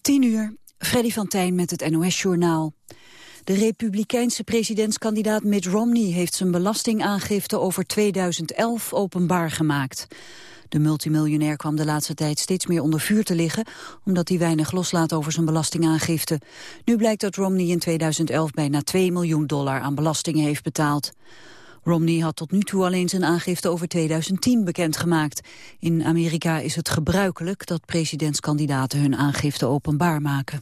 10 uur, Freddy van Tijn met het NOS-journaal. De republikeinse presidentskandidaat Mitt Romney heeft zijn belastingaangifte over 2011 openbaar gemaakt. De multimiljonair kwam de laatste tijd steeds meer onder vuur te liggen... omdat hij weinig loslaat over zijn belastingaangifte. Nu blijkt dat Romney in 2011 bijna 2 miljoen dollar aan belastingen heeft betaald. Romney had tot nu toe alleen zijn aangifte over 2010 bekendgemaakt. In Amerika is het gebruikelijk dat presidentskandidaten hun aangifte openbaar maken.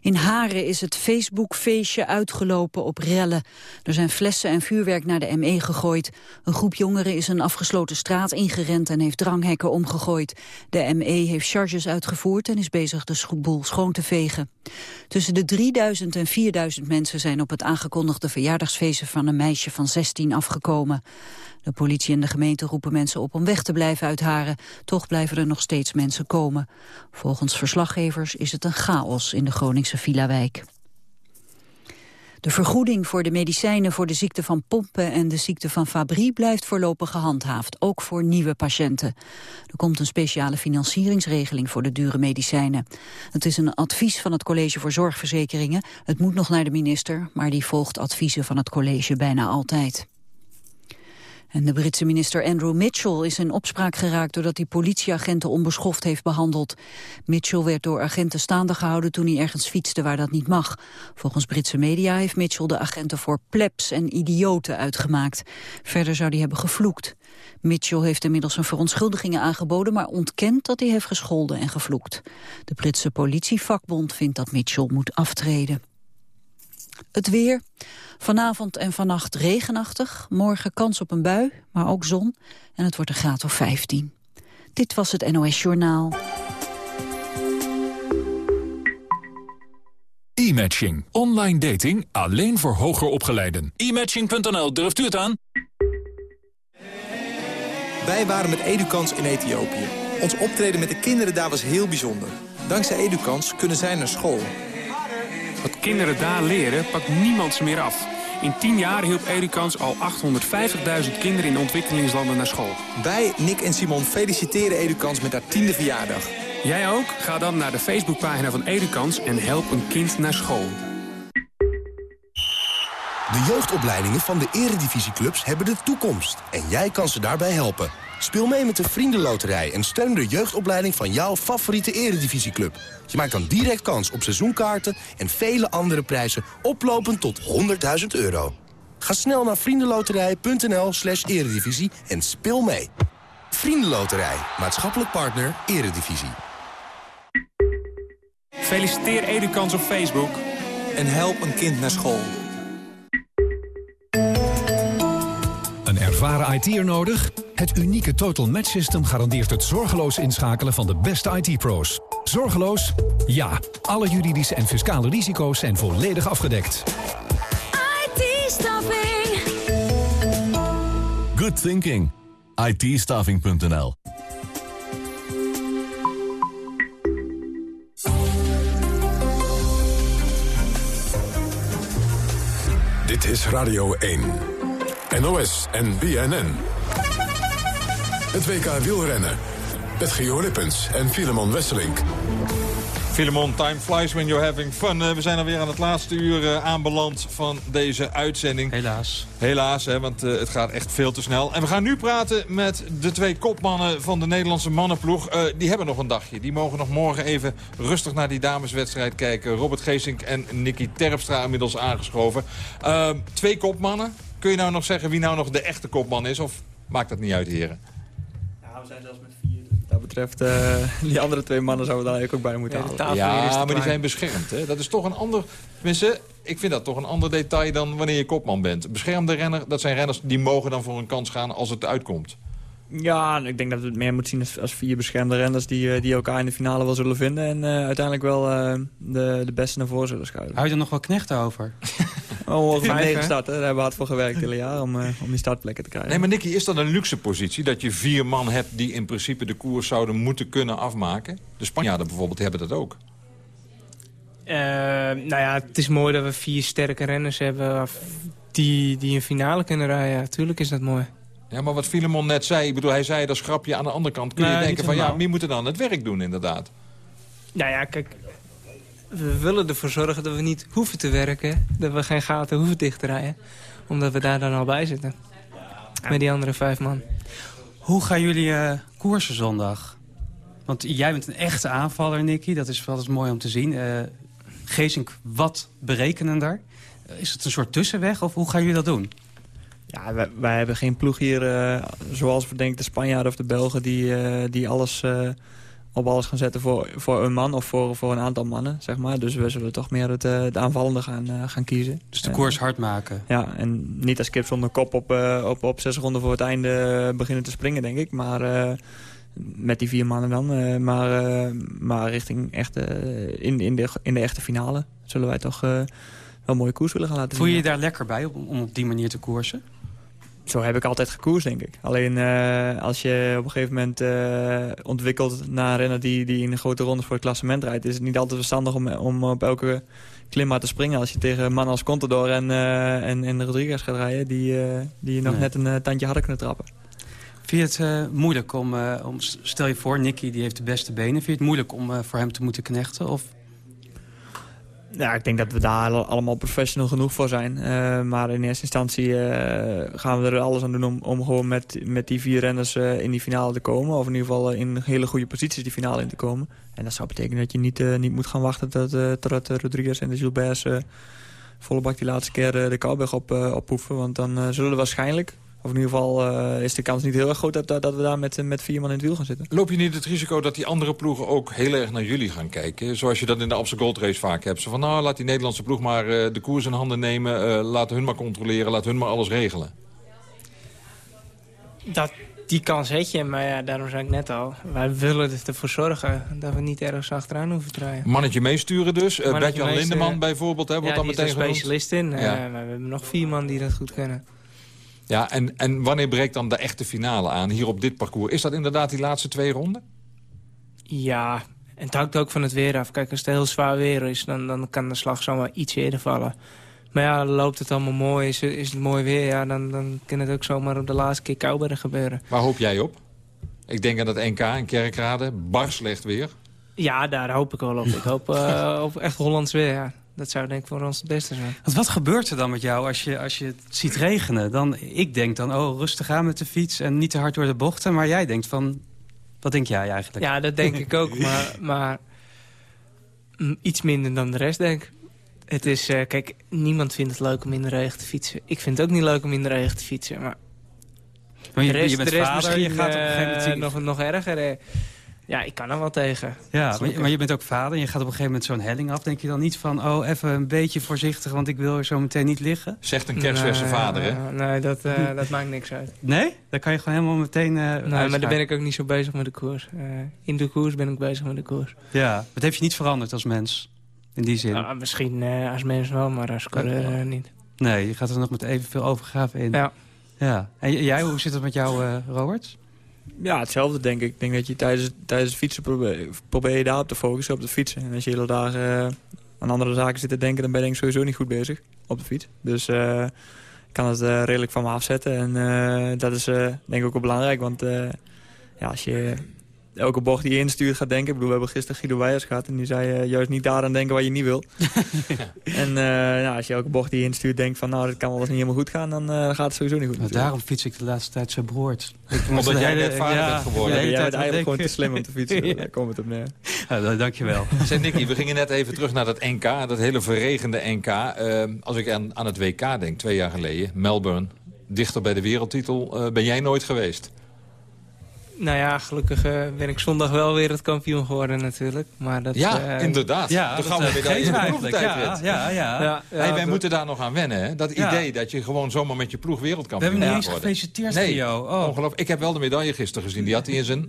In Haren is het Facebook-feestje uitgelopen op rellen. Er zijn flessen en vuurwerk naar de ME gegooid. Een groep jongeren is een afgesloten straat ingerend en heeft dranghekken omgegooid. De ME heeft charges uitgevoerd en is bezig de boel schoon te vegen. Tussen de 3000 en 4000 mensen zijn op het aangekondigde verjaardagsfeestje van een meisje van 16 afgekomen. De politie en de gemeente roepen mensen op om weg te blijven uit Haren. Toch blijven er nog steeds mensen komen. Volgens verslaggevers is het een chaos in de Groningse Villa-wijk. De vergoeding voor de medicijnen voor de ziekte van Pompen en de ziekte van Fabry blijft voorlopig gehandhaafd, ook voor nieuwe patiënten. Er komt een speciale financieringsregeling voor de dure medicijnen. Het is een advies van het College voor Zorgverzekeringen. Het moet nog naar de minister, maar die volgt adviezen van het college bijna altijd. En de Britse minister Andrew Mitchell is in opspraak geraakt doordat hij politieagenten onbeschoft heeft behandeld. Mitchell werd door agenten staande gehouden toen hij ergens fietste waar dat niet mag. Volgens Britse media heeft Mitchell de agenten voor plebs en idioten uitgemaakt. Verder zou hij hebben gevloekt. Mitchell heeft inmiddels zijn verontschuldigingen aangeboden, maar ontkent dat hij heeft gescholden en gevloekt. De Britse politievakbond vindt dat Mitchell moet aftreden. Het weer. Vanavond en vannacht regenachtig. Morgen kans op een bui, maar ook zon. En het wordt een graad of 15. Dit was het NOS Journaal. E-matching. Online dating alleen voor hoger opgeleiden. E-matching.nl, durft u het aan? Wij waren met Edukans in Ethiopië. Ons optreden met de kinderen daar was heel bijzonder. Dankzij Edukans kunnen zij naar school... Wat kinderen daar leren, pakt niemand ze meer af. In 10 jaar hielp Edukans al 850.000 kinderen in ontwikkelingslanden naar school. Wij, Nick en Simon, feliciteren Edukans met haar tiende verjaardag. Jij ook? Ga dan naar de Facebookpagina van Edukans en help een kind naar school. De jeugdopleidingen van de eredivisieclubs hebben de toekomst. En jij kan ze daarbij helpen. Speel mee met de Vriendenloterij en steun de jeugdopleiding van jouw favoriete eredivisieclub. Je maakt dan direct kans op seizoenkaarten en vele andere prijzen oplopend tot 100.000 euro. Ga snel naar vriendenloterij.nl slash eredivisie en speel mee. Vriendenloterij, maatschappelijk partner, eredivisie. Feliciteer Edukans op Facebook. En help een kind naar school. Ervaren IT'er nodig? Het unieke Total Match System garandeert het zorgeloos inschakelen van de beste IT-pro's. Zorgeloos? Ja. Alle juridische en fiscale risico's zijn volledig afgedekt. IT-staffing. Good thinking. it Dit is Radio 1. NOS en BNN. Het WK wielrennen. Met Gio Lippens en Filemon Wesselink. Filemon, time flies when you're having fun. Uh, we zijn alweer aan het laatste uur uh, aanbeland van deze uitzending. Helaas. Helaas, hè, want uh, het gaat echt veel te snel. En we gaan nu praten met de twee kopmannen van de Nederlandse mannenploeg. die hebben nog een dagje. Die mogen nog morgen even rustig naar die dameswedstrijd kijken. Robert Geesink en Nicky Terpstra inmiddels aangeschoven. twee kopmannen. Kun je nou nog zeggen wie nou nog de echte kopman is? Of maakt dat niet uit, heren? we zijn zelfs met vier. Dus wat dat betreft, uh, die andere twee mannen zouden we daar eigenlijk ook bij moeten halen. Ja, maar die zijn beschermd. Hè? Dat is toch een ander... Tenminste, ik vind dat toch een ander detail dan wanneer je kopman bent. Beschermde renner, dat zijn renners die mogen dan voor een kans gaan als het uitkomt. Ja, ik denk dat we het meer moeten zien als, vier beschermde renners... die, eh, die elkaar in de finale wel zullen vinden... en uh, uiteindelijk wel uh, de, de beste naar voren zullen schuiven. Hou je er nog wel knechten over? Oh, over negen starten. Daar hebben we hard voor gewerkt hele jaar om, om die startplekken te krijgen. Nee, maar Nicky, is dat een luxe positie? Dat je vier man hebt die in principe de koers zouden moeten kunnen afmaken? De Spanjaarden bijvoorbeeld hebben dat ook. nou ja, het is mooi dat we vier sterke renners hebben... die, die een finale kunnen rijden. Tuurlijk is dat mooi. Ja, maar wat Filemon net zei, ik bedoel, hij zei dat schrapje aan de andere kant. Kun je denken van, ja, wie moet er dan het werk doen inderdaad? Nou ja, kijk, we willen ervoor zorgen dat we niet hoeven te werken. Dat we geen gaten hoeven dicht te rijden. Omdat we daar dan al bij zitten. Met die andere vijf man. Hoe gaan jullie uh, koersen zondag? Want jij bent een echte aanvaller, Nicky. Dat is altijd mooi om te zien. Uh, Geesink wat berekenender. Is het een soort tussenweg of hoe gaan jullie dat doen? Ja, wij, wij hebben geen ploeg hier uh, zoals we denken de Spanjaarden of de Belgen... die, die alles op alles gaan zetten voor, voor een man of voor, voor een aantal mannen, zeg maar. Dus we zullen toch meer het, het aanvallende gaan, uh, gaan kiezen. Dus de koers hard maken? Ja, en niet als kip zonder kop op, op, op zes ronden voor het einde beginnen te springen, denk ik. Maar met die vier mannen dan. maar, maar richting echte, in, in, de, in de echte finale zullen wij toch wel een mooie koers willen gaan laten zien. Voel je je daar lekker bij om, om op die manier te koersen? Zo heb ik altijd gekoerst, denk ik. Alleen uh, als je op een gegeven moment uh, ontwikkelt naar een renner die, die in grote rondes voor het klassement rijdt... is het niet altijd verstandig om, om op elke klim te springen. Als je tegen mannen als Contador en, uh, en, en Rodriguez gaat rijden... die, die je nog nee. net een tandje harder kunnen trappen. Vind je het moeilijk om, om... Stel je voor, Nicky die heeft de beste benen. Vind je het moeilijk om voor hem te moeten knechten? Of ja, ik denk dat we daar allemaal professional genoeg voor zijn. Uh, maar in eerste instantie uh, gaan we er alles aan doen om, om gewoon met, met die vier renners uh, in die finale te komen. Of in ieder geval in hele goede posities die finale in te komen. En dat zou betekenen dat je niet, niet moet gaan wachten tot, totdat Rodriguez en de Gilberts volle bak die laatste keer de Kouwberg op, oppoeven. Want dan zullen we waarschijnlijk of in ieder geval uh, is de kans niet heel erg groot dat, dat we daar met, met vier man in het wiel gaan zitten. Loop je niet het risico dat die andere ploegen ook heel erg naar jullie gaan kijken? Zoals je dat in de Amstel Gold Race vaak hebt. Zo van nou, laat die Nederlandse ploeg maar uh, de koers in handen nemen. Uh, laat hun maar controleren, laat hun maar alles regelen. Dat, die kans heb je, maar ja, daarom zei ik net al. Wij willen ervoor zorgen dat we niet ergens achteraan hoeven te rijden. Mannetje meesturen dus. Uh, Bert-Jan Lindeman bijvoorbeeld, hè, wordt ja, dan meteen is specialist in. Ja. maar we hebben nog vier man die dat goed kunnen. Ja, en, en wanneer breekt dan de echte finale aan hier op dit parcours? Is dat inderdaad die laatste twee ronden? Ja, en het hangt ook van het weer af. Kijk, als het heel zwaar weer is, dan, dan kan de slag zomaar iets eerder vallen. Maar ja, loopt het allemaal mooi, is, is het mooi weer... Ja, dan, dan kan het ook zomaar op de laatste keer Kouwberg gebeuren. Waar hoop jij op? Ik denk aan het NK in Kerkrade, bar slecht weer. Ja, daar hoop ik wel op. Ik hoop uh, op echt Hollands weer, ja. Dat zou denk ik voor ons het beste zijn. Want wat gebeurt er dan met jou als je, als je het ziet regenen? Dan, ik denk dan, oh, rustig aan met de fiets en niet te hard door de bochten. Maar jij denkt van, wat denk jij eigenlijk? Ja, dat denk ik ook. Maar, maar iets minder dan de rest, denk ik. Het is, uh, kijk, niemand vindt het leuk om in de regen te fietsen. Ik vind het ook niet leuk om in de regen te fietsen, maar... maar je, de rest, je bent de rest vader, misschien je gaat op een gegeven moment... Uh, nog, nog erger. Ja, ik kan er wel tegen. Ja, maar, maar, je bent ook vader en je gaat op een gegeven moment zo'n helling af. Denk je dan niet van, oh, even een beetje voorzichtig, want ik wil er zo meteen niet liggen? Zegt een kerstverse nee, vader, hè? Nee, dat, uh, dat maakt niks uit. Nee? Dan kan je gewoon helemaal meteen uh, Nee, maar dan ben ik ook niet zo bezig met de koers. Uh, in de koers ben ik bezig met de koers. Ja, wat heeft je niet veranderd als mens? In die zin? Nou, misschien als mens wel, maar als coureur niet. Nee, je gaat er nog met evenveel overgave in. Ja. ja. En jij, hoe zit het met jou, Robert? Ja, hetzelfde denk ik. Ik denk dat je tijdens, tijdens het fietsen probeer, probeer je daarop te focussen, op de fietsen. En als je hele dagen uh, aan andere zaken zit te denken, dan ben je ik sowieso niet goed bezig op de fiets. Dus uh, ik kan het uh, redelijk van me afzetten. En dat is denk ik ook wel belangrijk, want ja, als je elke bocht die je instuurt gaat denken. Ik bedoel, we hebben gisteren Guido Weijers gehad en die zei uh, juist niet daaraan denken wat je niet wil. En uh, nou, als je elke bocht die je instuurt denkt van nou, dat kan wel eens niet helemaal goed gaan, dan uh, gaat het sowieso niet goed. Maar daarom fiets ik de laatste tijd zo beroerd. Omdat jij net vader ja, bent geworden. Ja, jij bent eigenlijk gewoon te slim om te fietsen. ja. Daar komt het op neer. Ja, dankjewel. Zeg Nicky, we gingen net even terug naar dat NK, dat hele verregende NK. Ehm, als ik aan, aan het WK denk, twee jaar geleden, Melbourne, dichter bij de wereldtitel, ben jij nooit geweest? Nou ja, gelukkig uh, ben ik zondag wel weer het kampioen geworden natuurlijk. Maar dat, ja, uh, inderdaad. Ja, de gouden medaille in de ploegentijdrit. Ja, ja, ja. ja, ja hey, wij moeten daar nog aan wennen. Hè? Dat idee dat je gewoon zomaar met je ploeg wereldkampioen wordt. We hebben niet eens gefeliciteerd, nee. Oh. Ongelooflijk. Ik heb wel de medaille gisteren gezien. Die had hij in zijn...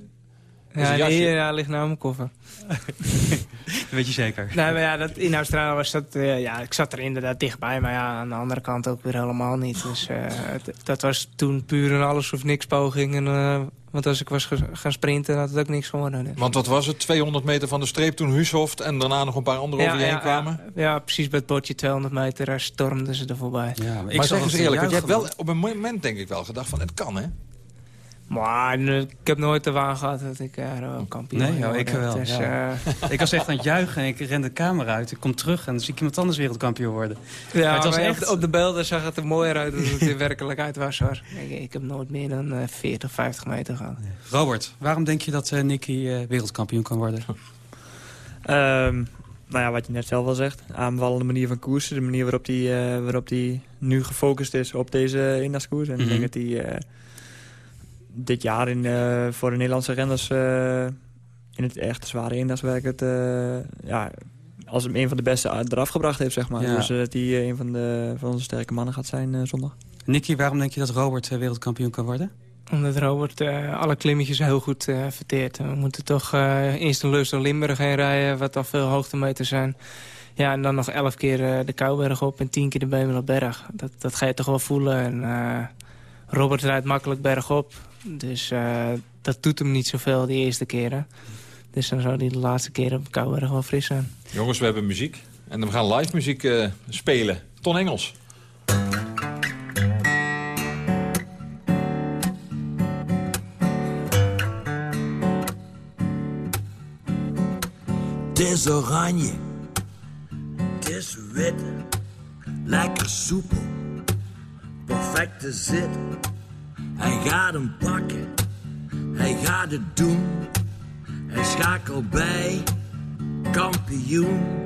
Ja, nee, ja, ligt nou in mijn koffer. dat weet je zeker. Nee, maar ja, dat, in Australië was dat... Uh, ja, ik zat er inderdaad dichtbij, maar ja, aan de andere kant ook weer helemaal niet. Dus uh, dat was toen puur een alles of niks poging. En, uh, want als ik was gaan sprinten, had het ook niks geworden. Dus. Want wat was het? 200 meter van de streep toen Hushoft en daarna nog een paar anderen ja, over je heen kwamen? Ja, ja, precies bij het bordje 200 meter, daar stormden ze er voorbij. Ja, maar, maar zeg eens eerlijk, want je hebt wel op een moment denk ik wel gedacht van het kan hè? Maar ik heb nooit de waan gehad dat ik uh, kampioen Nee, joh, ik wel. Dus, ja. uh... ik was echt aan het juichen en ik ren de kamer uit. Ik kom terug en dan zie ik iemand anders wereldkampioen worden. Ja, maar het was echt... op de beelden zag het er mooier uit dan het in werkelijkheid was. Hoor. Ik, ik, heb nooit meer dan uh, 40, 50 meter gehad. Robert, waarom denk je dat Nicky wereldkampioen kan worden? um, nou ja, wat je net zelf al zegt. Aanvallende manier van koersen. De manier waarop hij waarop die nu gefocust is op deze indagskoers. En mm -hmm. ik denk dat hij dit jaar in, uh, voor de Nederlandse renners uh, in het echt zware eendagswerk het, uh, ja, als een van de beste eraf gebracht heeft, zeg maar. Ja. Dus dat hij een van, de, van onze sterke mannen gaat zijn zondag. Nicky, waarom denk je dat Robert wereldkampioen kan worden? Omdat Robert alle klimmetjes heel goed verteert. We moeten toch eerst een Leus door Limburg heen rijden, wat al veel hoogtemeters zijn. Ja, en dan nog elf keer de Kouberg op en tien keer de Bemelerberg. Dat, dat ga je toch wel voelen. En, Robert rijdt makkelijk bergop. Dus uh, dat doet hem niet zoveel die eerste keren. Dus dan zou hij de laatste keer op Kouwerg wel fris zijn. Jongens, we hebben muziek. En we gaan live muziek uh, spelen. Ton Engels. Het is oranje, het is wit, lekker soepel, perfecte zit. Hij gaat hem pakken, hij gaat het doen. Hij schakelt bij, kampioen.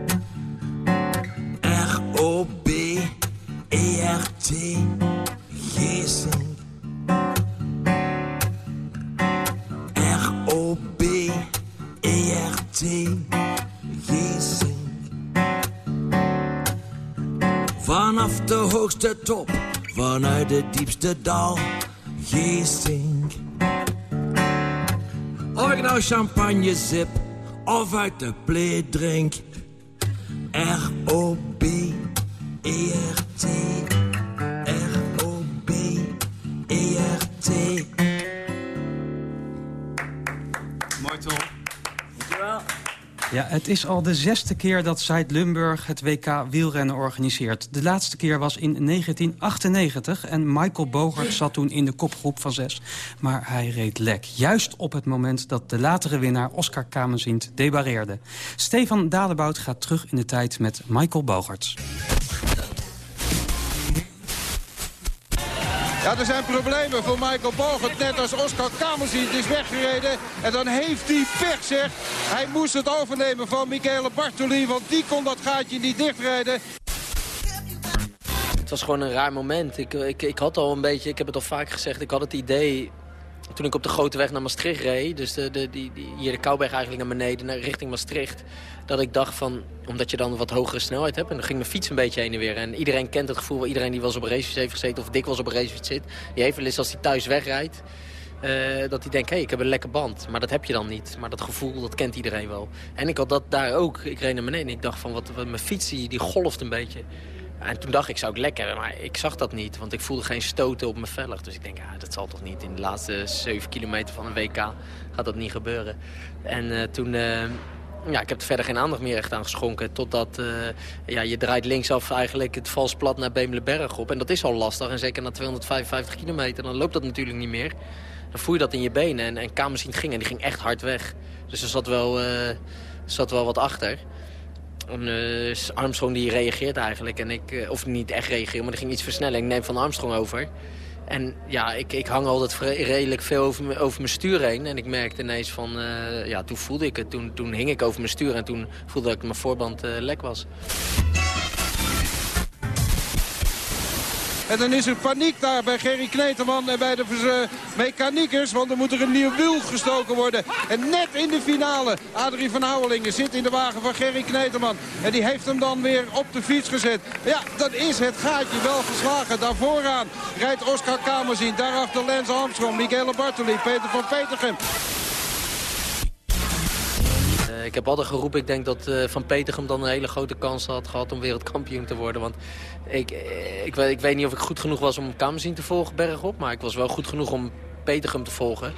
Geesink. R-O-B-E-R-T, Geesink. Vanaf de hoogste top, vanuit het diepste dal Of ik nou champagne zip of uit de pleet drink. R-O-B-E-R-T. Ja, het is al de zesde keer dat Zuid-Limburg het WK wielrennen organiseert. De laatste keer was in 1998 en Michael Bogert zat toen in de kopgroep van zes. Maar hij reed lek, juist op het moment dat de latere winnaar Oscar Kamenzient debareerde. Stefan Dadebout gaat terug in de tijd met Michael Bogert. Ja, er zijn problemen voor Michael Bogert. Net als Oscar Kamerziet is weggereden. En dan heeft hij pech, zeg. Hij moest het overnemen van Michele Bartoli. Want die kon dat gaatje niet dichtrijden. Het was gewoon een raar moment. Ik, ik, ik had al een beetje, ik heb het al vaak gezegd, ik had het idee toen ik op de grote weg naar Maastricht reed, dus de, de, die, die, hier de Kouwberg eigenlijk naar beneden, naar, richting Maastricht, dat ik dacht van, omdat je dan wat hogere snelheid hebt, en dan ging mijn fiets een beetje heen en weer. En iedereen kent het gevoel, iedereen die wel eens op een racefiets heeft gezeten of dikwijls op een racefiets zit, die heeft wel eens als hij thuis wegrijdt, uh, dat hij denkt, hé, hey, ik heb een lekke band. Maar dat heb je dan niet. Maar dat gevoel, dat kent iedereen wel. En ik had dat daar ook. Ik reed naar beneden en ik dacht van, wat, mijn fiets die golft een beetje. En toen dacht ik, zou ik lek hebben, maar ik zag dat niet. Want ik voelde geen stoten op mijn velg. Dus ik denk, ja, dat zal toch niet. In de laatste 7 kilometer van een WK gaat dat niet gebeuren. En uh, toen... Uh, ja, ik heb er verder geen aandacht meer echt aan geschonken. Totdat uh, ja, je draait linksaf eigenlijk het vals plat naar Bemelenberg op. En dat is al lastig. En zeker na 255 kilometer, dan loopt dat natuurlijk niet meer. Dan voel je dat in je benen. En, en Kamersien ging en die ging echt hard weg. Dus er zat wel, zat wel wat achter. En, uh, Armstrong die reageert eigenlijk. En ik, uh, of niet echt reageert, maar er ging iets versnellen. Ik neem van Armstrong over. En ja, ik, ik hang altijd redelijk veel over, over mijn stuur heen. En ik merkte ineens van, uh, ja, toen voelde ik het. Toen, toen hing ik over mijn stuur en toen voelde ik dat mijn voorband lek was. En dan is er paniek daar bij Gerry Kneteman en bij de uh, mechaniekers. Want er moet er een nieuw wiel gestoken worden. En net in de finale, Adrie van Houwelingen zit in de wagen van Gerry Kneteman. En die heeft hem dan weer op de fiets gezet. Ja, dan is het gaatje wel geslagen. Daar vooraan rijdt Oscar Kamerzien. Daarachter Lance Armstrong, Michele Bartoli, Peter van Petergem. Uh, ik heb altijd geroepen, ik denk dat uh, Van Petergem dan een hele grote kans had gehad om wereldkampioen te worden. Want ik, ik, ik, weet niet of ik goed genoeg was om Kamerzien te volgen bergop. Maar ik was wel goed genoeg om Petergem te volgen.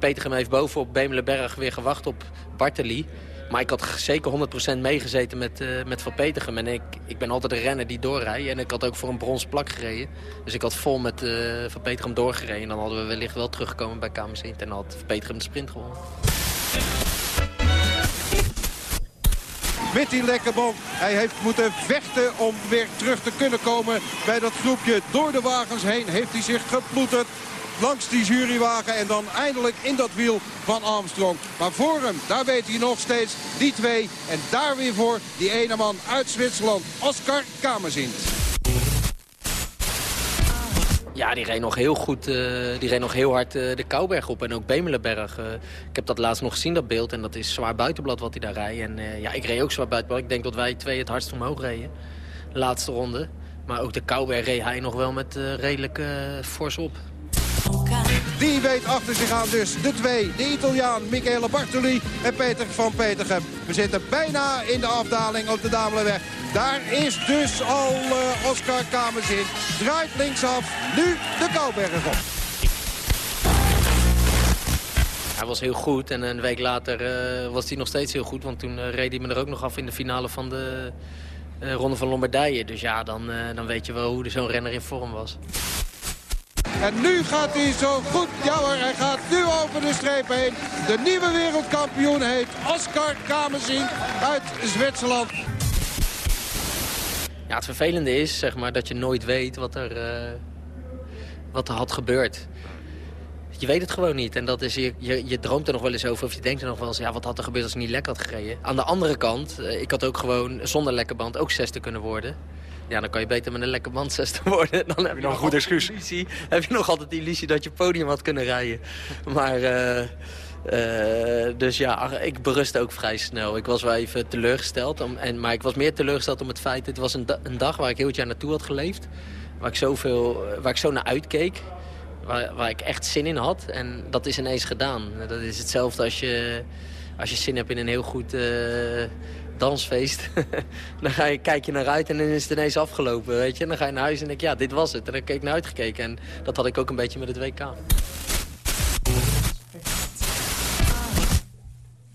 En heeft bovenop Bemelenberg weer gewacht op Bartoli. Maar ik had zeker 100% meegezeten met, met Van Petergem. En ik, ik ben altijd een renner die doorrijdt. En ik had ook voor een brons plak gereden. Dus ik had vol met Van Petergem doorgereden. En dan hadden we wellicht wel teruggekomen bij KMC. En had Van Petergem de sprint gewonnen. Met die lekkerband. Hij heeft moeten vechten om weer terug te kunnen komen bij dat groepje. Door de wagens heen heeft hij zich geploeterd langs die jurywagen en dan eindelijk in dat wiel van Armstrong. Maar voor hem, daar weet hij nog steeds die twee. En daar weer voor die ene man uit Zwitserland, Oscar Kamerzint. Ja, die reed nog heel goed. Uh, die reed nog heel hard uh, de Kouberg op en ook Bemelenberg. Uh, ik heb dat laatst nog gezien, dat beeld. En dat is zwaar buitenblad wat hij daar rijdt. En ja, ik reed ook zwaar buitenblad. Ik denk dat wij twee het hardst omhoog reden. De laatste ronde. Maar ook de Kouberg reed hij nog wel met redelijk fors op. Die weet achter zich aan dus de twee. De Italiaan Michele Bartoli en Peter van Petergem. We zitten bijna in de afdaling op de Damelenweg. Daar is dus al uh, Oscar Kamers in. Draait linksaf. Nu de Kouberg op. Hij was heel goed en een week later uh, was hij nog steeds heel goed. Want toen uh, reed hij me er ook nog af in de finale van de Ronde van Lombardije. Dus ja, dan, dan weet je wel hoe zo'n renner in vorm was. En nu gaat hij zo goed. Ja hij gaat nu over de streep heen. De nieuwe wereldkampioen heet Oscar Kamezien uit Zwitserland. Ja, het vervelende is zeg maar, dat je nooit weet wat er, uh, wat er had gebeurd. Je weet het gewoon niet. En dat is, je, je, je, droomt er nog wel eens over. Of je denkt er nog wel eens, ja, wat had er gebeurd als ik niet lekker had gereden. Aan de andere kant, uh, ik had ook gewoon zonder lekker band ook zesde kunnen worden. Ja, dan kan je beter met een lekker band zesde worden. Dan heb je nog een goed excuus. Illusie, heb je nog altijd de illusie dat je podium had kunnen rijden. Maar... Uh, uh, dus ja, ik berust ook vrij snel. Ik was wel even teleurgesteld. Om, en, maar ik was meer teleurgesteld om het feit... Het was een, een dag waar ik heel het jaar naartoe had geleefd. Waar ik, zoveel, waar ik zo naar uitkeek. Waar, waar ik echt zin in had. En dat is ineens gedaan. Dat is hetzelfde als je, als je zin hebt in een heel goed... Uh, dansfeest. dan ga je, kijk je naar uit en dan is het ineens afgelopen, weet je. En dan ga je naar huis en denk ja, dit was het. En dan heb ik naar uitgekeken. En dat had ik ook een beetje met het WK.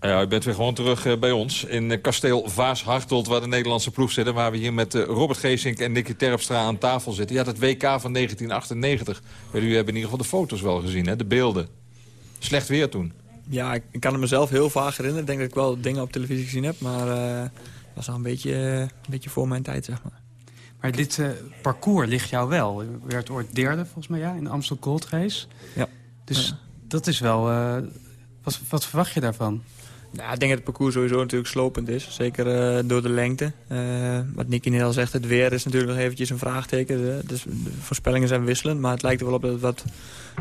Ja, u bent weer gewoon terug eh, bij ons in eh, kasteel Vaas-Hartelt... waar de Nederlandse ploeg zit en waar we hier met eh, Robert Geesink en Nicky Terpstra aan tafel zitten. Ja, het WK van 1998. Jullie hebben in ieder geval de foto's wel gezien, hè? de beelden. Slecht weer toen. Ja, ik, kan het mezelf heel vaag herinneren. Ik denk dat ik wel dingen op televisie gezien heb, maar uh, was al een beetje, een beetje voor mijn tijd, zeg maar. Maar dit uh, parcours ligt jou wel. Je werd ooit derde, volgens mij, ja, in de Amstel Gold Race. Ja. Dus ja. dat is wel... Uh, wat, wat verwacht je daarvan? Nou, ik denk dat het parcours sowieso natuurlijk slopend is. Zeker uh, door de lengte. Wat Nicky net al zegt, het weer is natuurlijk nog eventjes een vraagteken. Dus de voorspellingen zijn wisselend. Maar het lijkt er wel op dat het wat,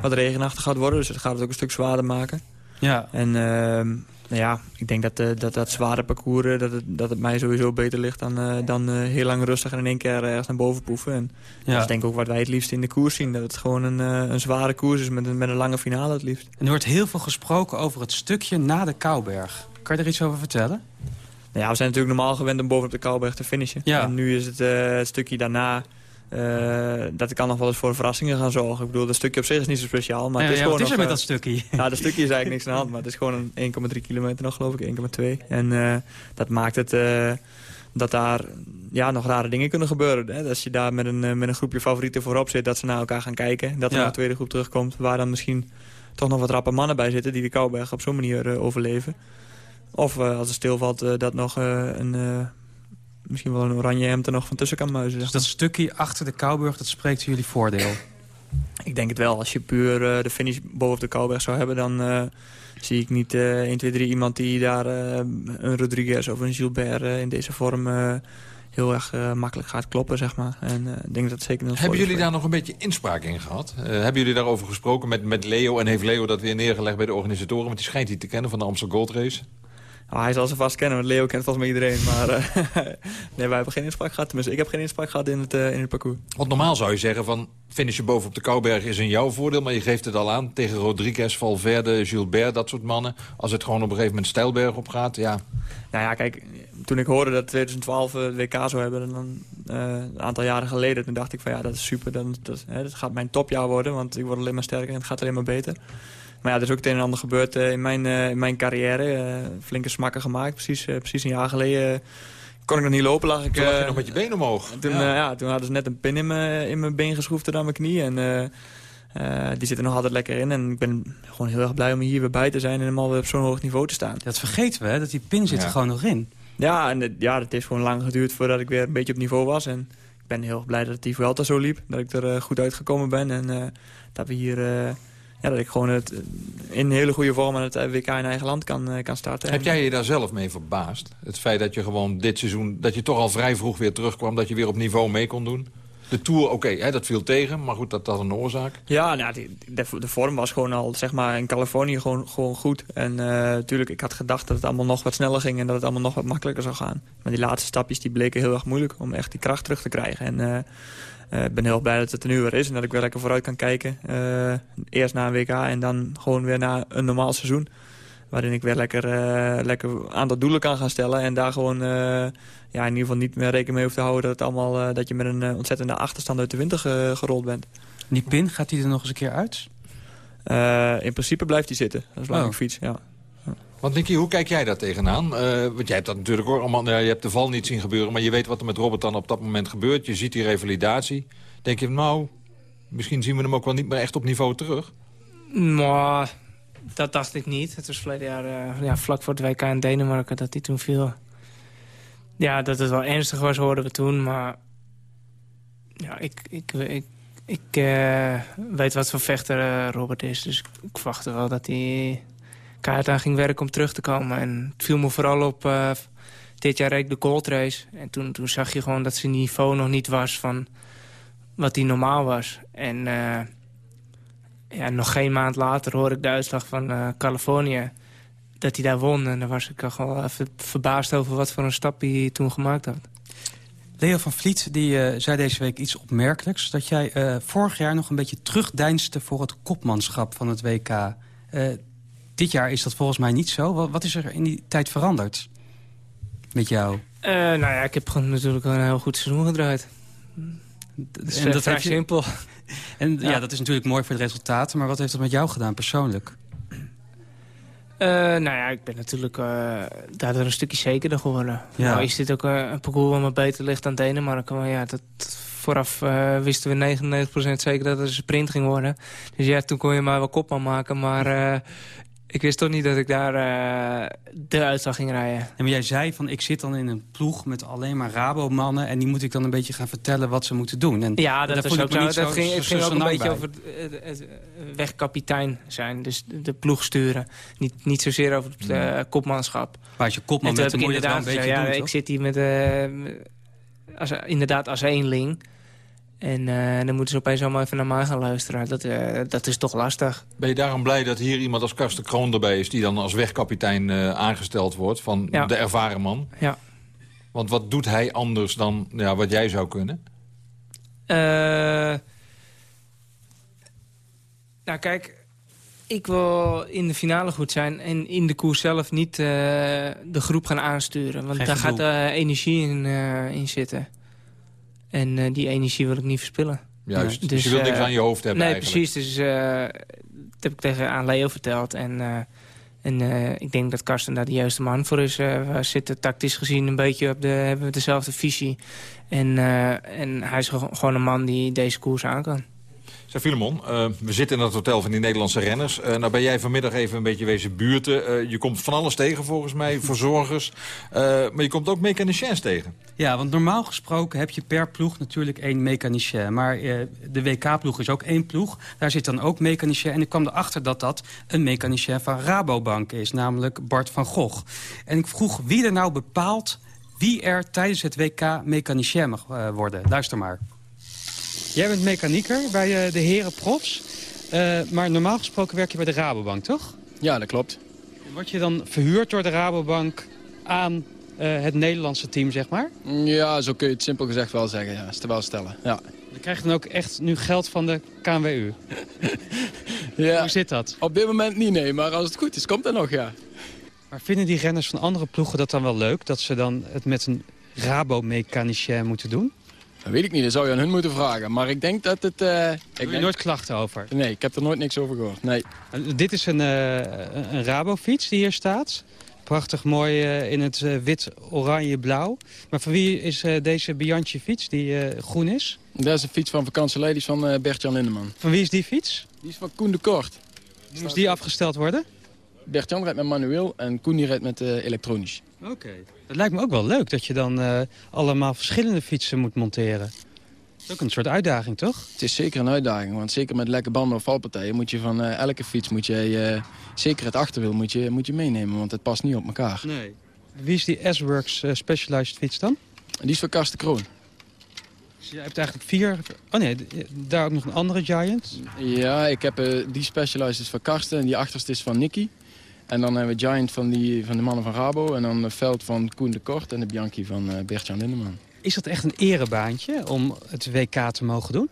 wat regenachtig gaat worden. Dus het gaat het ook een stuk zwaarder maken. Ja. En uh, nou ja, ik denk dat, uh, dat dat zware parcours, dat het, dat het mij sowieso beter ligt dan, uh, dan heel lang rustig en in één keer ergens naar boven poeven. En ja. dat is denk ik ook wat wij het liefst in de koers zien. Dat het gewoon een, een zware koers is met een, met een lange finale het liefst. En er wordt heel veel gesproken over het stukje na de Kouberg. Kan je er iets over vertellen? Nou ja, we zijn natuurlijk normaal gewend om bovenop de Kouberg te finishen. Ja. En nu is het, het stukje daarna... Uh, dat kan nog wel eens voor verrassingen gaan zorgen. Ik bedoel, dat stukje op zich is niet zo speciaal. Maar ja, het is ja, gewoon wat is er nog, met dat stukje? Ja, dat stukje is eigenlijk niks aan de hand. Maar het is gewoon een 1,3 kilometer nog, geloof ik. 1,2. En uh, dat maakt het... Uh, dat daar ja, nog rare dingen kunnen gebeuren. Hè? Als je daar met een, met een groepje favorieten voorop zit... dat ze naar elkaar gaan kijken. Dat er Ja. een tweede groep terugkomt... waar dan misschien toch nog wat rappe mannen bij zitten... die de Kouberg op zo'n manier overleven. Of als het stilvalt, dat nog een misschien wel een oranje hemd er nog van tussen kan muizen. Dus dat stukje achter de Kouberg, dat spreekt in jullie voordeel? Ik denk het wel. Als je puur uh, de finish boven de Kouberg zou hebben... dan uh, zie ik niet uh, 1, 2, 3 iemand die daar uh, een Rodriguez of een Gilbert in deze vorm... heel erg makkelijk gaat kloppen, zeg maar. En ik denk dat het zeker... Hebben jullie daar nog een beetje inspraak in gehad? hebben jullie daarover gesproken met, met Leo? En heeft Leo dat weer neergelegd bij de organisatoren? Want die schijnt hij te kennen van de Amsterdam Gold Race. Oh, hij zal ze vast kennen, want Leo kent volgens mij iedereen. Maar uh, nee, wij hebben geen inspraak gehad. Tenminste, ik heb geen inspraak gehad in het, uh, in het parcours. Want normaal zou je zeggen van finishen boven op de Kouberg is in jouw voordeel. Maar je geeft het al aan tegen Rodriguez, Valverde, Gilbert, dat soort mannen. Als het gewoon op een gegeven moment Stijlberg op gaat, ja. Nou ja, kijk, toen ik hoorde dat 2012 het WK zou hebben, dan, uh, een aantal jaren geleden, toen dacht ik van ja, dat is super. Dan, dat, hè, dat gaat mijn topjaar worden, want ik word alleen maar sterker en het gaat alleen maar beter. Maar ja, er is ook het een en ander gebeurd in, mijn, in mijn carrière. flinke smakken gemaakt, precies, precies een jaar geleden kon ik nog niet lopen. Lag ik, toen lag je nog met je been omhoog. Toen, ja. ja. toen hadden ze net een pin in mijn, in mijn been geschroefd aan mijn knie. En uh, die zitten nog altijd lekker in. En ik ben gewoon heel erg blij om hier weer bij te zijn... en helemaal weer op zo'n hoog niveau te staan. Dat vergeten we, hè? dat die pin zit er gewoon nog in. Ja, en het, ja, het heeft gewoon lang geduurd voordat ik weer een beetje op niveau was. En ik ben heel erg blij dat die Vuelta zo liep. Dat ik er uh, goed uitgekomen ben. En uh, dat we hier... ja, dat ik gewoon het, in hele goede vorm aan het WK in eigen land kan, kan starten. Heb jij je daar zelf mee verbaasd? Het feit dat je gewoon dit seizoen... dat je toch al vrij vroeg weer terugkwam... dat je weer op niveau mee kon doen? De Tour, oké, dat viel tegen, maar goed, dat, dat een oorzaak. Ja, nou, die, de, de, vorm was gewoon al, zeg maar, in Californië gewoon, gewoon goed. En natuurlijk, uh, ik had gedacht dat het allemaal nog wat sneller ging... en dat het allemaal nog wat makkelijker zou gaan. Maar die laatste stapjes die bleken heel erg moeilijk om echt die kracht terug te krijgen. En uh, ik ben heel blij dat het er nu weer is en dat ik weer lekker vooruit kan kijken. Uh, eerst naar een WK en dan gewoon weer naar een normaal seizoen. Waarin ik weer lekker, uh, lekker een aantal doelen kan gaan stellen. En daar gewoon ja, in ieder geval niet meer rekening mee hoeft te houden... dat, het allemaal, uh, dat je met een ontzettende achterstand uit de winter ge gerold bent. Die pin, gaat die er nog eens een keer uit? In principe blijft die zitten. Dat is lang oh. fiets, ja. Want Nicky, hoe kijk jij daar tegenaan? want jij hebt dat natuurlijk ook allemaal... je hebt de val niet zien gebeuren... maar je weet wat er met Robert dan op dat moment gebeurt. Je ziet die revalidatie. Denk je, nou, misschien zien we hem ook wel niet meer echt op niveau terug? Maar dat dacht ik niet. Het was verleden jaar ja, vlak voor het WK in Denemarken dat hij toen viel. Ja, dat het wel ernstig was, hoorden we toen. Maar ja, ik, ik, ik, ik uh, weet wat voor vechter uh, Robert is. Dus ik verwachtte wel dat hij kaart aan ging werken om terug te komen. En het viel me vooral op... Uh, dit jaar reed de Gold Race. En toen, toen zag je gewoon dat zijn niveau nog niet was van wat hij normaal was. En ja, nog geen maand later hoor ik de uitslag van Californië dat hij daar won. En daar was ik al wel even verbaasd over wat voor een stap hij toen gemaakt had. Leo van Vliet die, zei deze week iets opmerkelijks. Dat jij vorig jaar nog een beetje terugdeinste voor het kopmanschap van het WK. Uh, eh, dit jaar is dat volgens mij niet zo. Wat, wat, is er in die tijd veranderd met jou? nou ja, ik heb gewoon natuurlijk een heel goed seizoen gedraaid. Dat is en dat vrij simpel. En ja. ja. dat is natuurlijk mooi voor het resultaat. Maar wat heeft dat met jou gedaan persoonlijk? Uh, nou ja, ik ben natuurlijk uh, daardoor een stukje zekerder geworden. Ja. Nou is dit ook uh, een parcours wat me beter ligt dan Denemarken. Maar ja, dat, vooraf wisten we 99% zeker dat het een sprint ging worden. Dus ja, toen kon je maar wel kopman maken. Maar ik wist toch niet dat ik daar uh, de uitslag ging rijden. En maar jij zei van ik zit dan in een ploeg met alleen maar Rabo-mannen... en die moet ik dan een beetje gaan vertellen wat ze moeten doen. En ja, dat, is ook zo. Dat ging, het ging ook een beetje over het, het, wegkapitein zijn. Dus de ploeg sturen. Niet, niet zozeer over het uh, kopmanschap. Maar als je kopman bent, dan moet je wel een beetje ja, doen, Ik zit hier met, uh, als, inderdaad als eenling... En uh, dan moeten ze opeens allemaal even naar mij gaan luisteren. Dat, uh, dat is toch lastig. Ben je daarom blij dat hier iemand als Karsten Kroon erbij is... die dan als wegkapitein uh, aangesteld wordt van ja. de ervaren man? Ja. Want wat doet hij anders dan ja, wat jij zou kunnen? nou kijk, ik wil in de finale goed zijn... en in de koers zelf niet de groep gaan aansturen. Want Geen daar gedoe. gaat energie in, in zitten. En uh, die energie wil ik niet verspillen. Juist, dus, dus je wil niks uh, aan je hoofd hebben Nee, eigenlijk. precies. Dus uh, dat heb ik tegen aan Leo verteld. En, en ik denk dat Karsten daar de juiste man voor is. we zitten tactisch gezien een beetje op de, hebben we dezelfde visie. En, en hij is gewoon een man die deze koers aan kan. Zeg Filemon, uh, we zitten in het hotel van die Nederlandse renners. Uh, nou ben jij vanmiddag even een beetje wezen buurten. Uh, je komt van alles tegen volgens mij, verzorgers. maar je komt ook mechaniciens tegen. Ja, want normaal gesproken heb je per ploeg natuurlijk één mechanicien. Maar de WK-ploeg is ook één ploeg. Daar zit dan ook mechanicien. En ik kwam erachter dat dat een mechanicien van Rabobank is. Namelijk Bart van Gogh. En ik vroeg wie er nou bepaalt wie er tijdens het WK mechanicien mag worden. Luister maar. Jij bent mechanieker bij uh, de heren profs. Uh, maar normaal gesproken werk je bij de Rabobank, toch? Ja, dat klopt. Word je dan verhuurd door de Rabobank aan uh, het Nederlandse team, zeg maar? Ja, zo kun je het simpel gezegd wel zeggen. Ja, is te wel stellen. Ja. Je krijgt dan ook echt nu geld van de KNWU? ja. Hoe zit dat? Op dit moment niet, nee. Maar als het goed is, komt er nog, ja. Maar vinden die renners van andere ploegen dat dan wel leuk? Dat ze dan het met een Rabo-mechanicien moeten doen? Dat weet ik niet, dat zou je aan hun moeten vragen. Maar ik denk dat het... Uh, ik heb je nooit klachten over? Nee, ik heb er nooit niks over gehoord, nee. Dit is een, uh, een Rabo-fiets die hier staat. Prachtig mooi uh, in het wit, oranje, blauw. Maar van wie is deze Bianchi fiets die groen is? Dat is een fiets van vakantieladies van Bert-Jan Lindeman. Van wie is die fiets? Die is van Koen de Kort. Moest die afgesteld worden? Bert-Jan rijdt met manueel en Koen die rijdt met elektronisch. Oké. Het lijkt me ook wel leuk dat je dan uh, allemaal verschillende fietsen moet monteren. Dat is ook een soort uitdaging, toch? Het is zeker een uitdaging, want zeker met lekke banden of valpartijen... moet je van uh, elke fiets, moet je, uh, zeker het achterwiel, moet je, moet je meenemen, want het past niet op elkaar. Nee. Wie is die S-Works Specialized fiets dan? Die is van Karsten Kroon. Dus je hebt eigenlijk vier... Oh nee, daar ook nog een andere Giant? Ja, ik heb die Specialized is van Karsten en die achterste is van Nicky. En dan hebben we Giant van, die, van de mannen van Rabo. En dan Veld van Koen de Kort en de Bianchi van uh, Bert-Jan Lindeman. Is dat echt een erebaantje om het WK te mogen doen?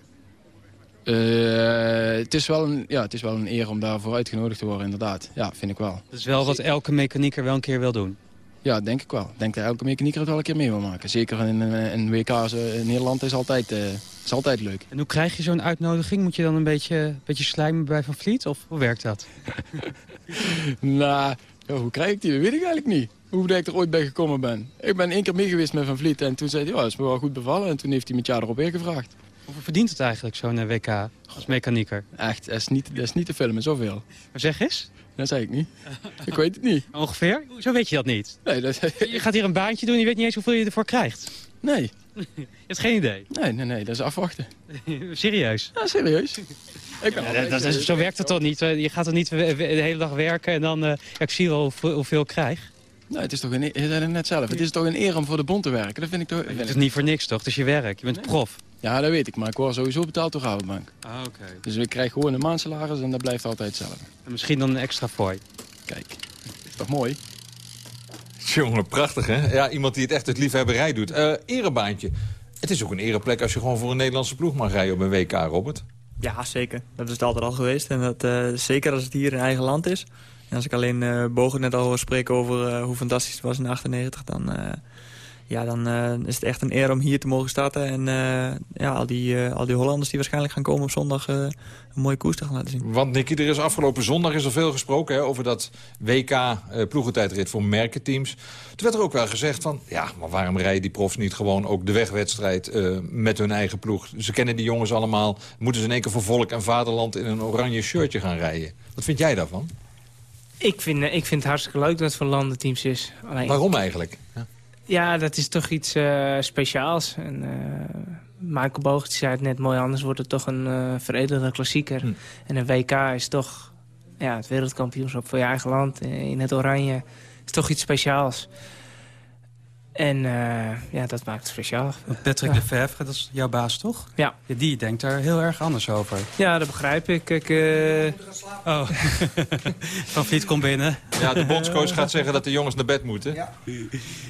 Uh, het, is wel een, ja, het is wel een eer om daarvoor uitgenodigd te worden, inderdaad. Ja, vind ik wel. Dat is wel wat elke mechanieker wel een keer wil doen? Ja, denk ik wel. Ik denk dat elke mechanieker het wel een keer mee wil maken. Zeker in een WK in Nederland is altijd, uh, is altijd leuk. En hoe krijg je zo'n uitnodiging? Moet je dan een beetje, beetje slijmen bij Van Vliet? Of hoe werkt dat? nou, hoe krijg ik die? Dat weet ik eigenlijk niet. Hoe ik er ooit bij gekomen ben. Ik ben één keer mee geweest met Van Vliet en toen zei hij, ja, dat is me wel goed bevallen. En toen heeft hij met jaar erop weer gevraagd. Hoeveel verdient het eigenlijk, zo'n WK, als mechanieker? Echt, dat is niet, dat is niet te filmen, zoveel. Maar zeg eens. Dat zei ik niet. Ik weet het niet. Ongeveer? Zo weet je dat niet? Nee, dat... Je gaat hier een baantje doen en je weet niet eens hoeveel je ervoor krijgt. Nee. Je hebt geen idee? Nee, nee, nee, dat is afwachten. serieus? Ja, serieus. Ik ja, dat, dat, zo werkt het toch niet? Je gaat er niet de hele dag werken en dan... Uh, ja, ik zie wel hoeveel, ik krijg. Nee, het is toch een, je zei het net zelf, het is toch een eer om voor de bond te werken. Dat vind ik toch... Het is niet voor niks toch? Het is je werk. Je bent prof. Ja, dat weet ik, maar ik word sowieso betaald door Rabobank. Ah, oké. Dus ik krijg gewoon een maandsalaris en dat blijft altijd hetzelfde. En misschien dan een extra fooi. Kijk, is toch mooi? Jongen, prachtig hè? Ja, iemand die het echt uit liefhebberij doet. Uh, erebaantje. Het is ook een ereplek als je gewoon voor een Nederlandse ploeg mag rijden op een WK, Robert. Ja, zeker. Dat is het altijd al geweest. En dat, uh, zeker als het hier in eigen land is. En als ik alleen uh, Bogen net al hoor spreken over uh, hoe fantastisch het was in 98... dan, ja, dan is het echt een eer om hier te mogen starten. En ja, al, die, al die Hollanders die waarschijnlijk gaan komen op zondag... een mooie koers te gaan laten zien. Want Nicky, er is afgelopen zondag is er veel gesproken... Hè, over dat WK ploegentijdrit voor merkenteams. Toen werd er ook wel gezegd van... ja, maar waarom rijden die profs niet gewoon ook de wegwedstrijd... met hun eigen ploeg? Ze kennen die jongens allemaal. Moeten ze in één keer voor volk en vaderland... in een oranje shirtje gaan rijden? Wat vind jij daarvan? Ik vind, ik vind het hartstikke leuk dat het voor landenteams is. Alleen, Waarom eigenlijk? Ja. Ja, dat is toch iets uh, speciaals. En, uh, Michael Boog zei het net mooi, anders wordt het toch een uh, veredelde klassieker. Hm. En een WK is toch ja, het wereldkampioenschap voor je eigen land. In het oranje is toch iets speciaals. En uh, ja, dat maakt het speciaal. Patrick ja. Lefevre, dat is jouw baas, toch? Ja. ja. Die denkt daar heel erg anders over. Ja, dat begrijp ik. ik uh... Oh, Van Vliet komt binnen. Ja, de bondscoach gaat zeggen dat de jongens naar bed moeten. Ja.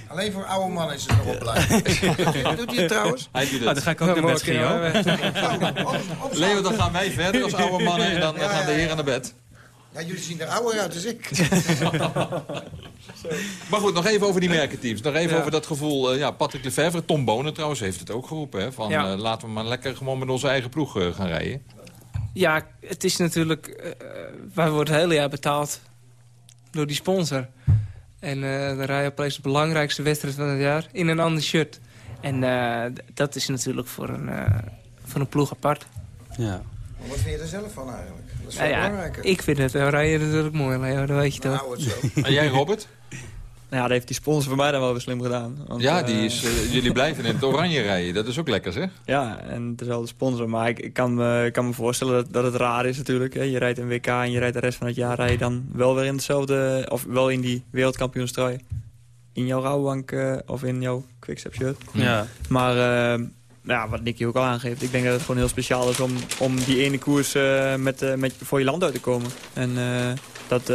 Alleen voor oude mannen is het nog opleiding. Doet hij het trouwens? Hij doet het. Oh, dan ga ik ook naar bed, Gio. Leo, dan gaan wij verder als oude mannen en dan gaan de heren naar bed. Ja, jullie zien er ouder uit als ik. maar goed, nog even over die merkenteams. Nog even ja. over dat gevoel. Uh, ja, Patrick Lefevre, Tom Bonen trouwens, heeft het ook geroepen. Hè, van ja. uh, laten we maar lekker gewoon met onze eigen ploeg uh, gaan rijden. Ja, het is natuurlijk... wij worden het hele jaar betaald door die sponsor. En dan rij je opeens de belangrijkste wedstrijd van het jaar in een ander shirt. En dat is natuurlijk voor een, voor een ploeg apart. Ja. Maar wat vind je er zelf van eigenlijk? Dat is veel nou ja, belangrijker. Ik vind het rijden natuurlijk mooi, Leo, dat weet je toch. Nou, het zo. en jij, Robert? Nou ja, dat heeft die sponsor voor mij dan wel weer slim gedaan. Want, ja, die is, uh, jullie blijven in het oranje rijden. Dat is ook lekker, zeg. Ja, en dezelfde sponsor. Maar ik, ik, kan, me, ik kan me voorstellen dat, dat het raar is natuurlijk. Hè. Je rijdt een WK en je rijdt de rest van het jaar... rij je dan wel weer in hetzelfde... of wel in die wereldkampioenstrui. In jouw rouwbank uh, of in jouw quickstep shirt. Ja. Maar... Uh, ja, wat Nicky ook al aangeeft. Ik denk dat het gewoon heel speciaal is om, om die ene koers uh, met, uh, met, voor je land uit te komen. En uh, dat,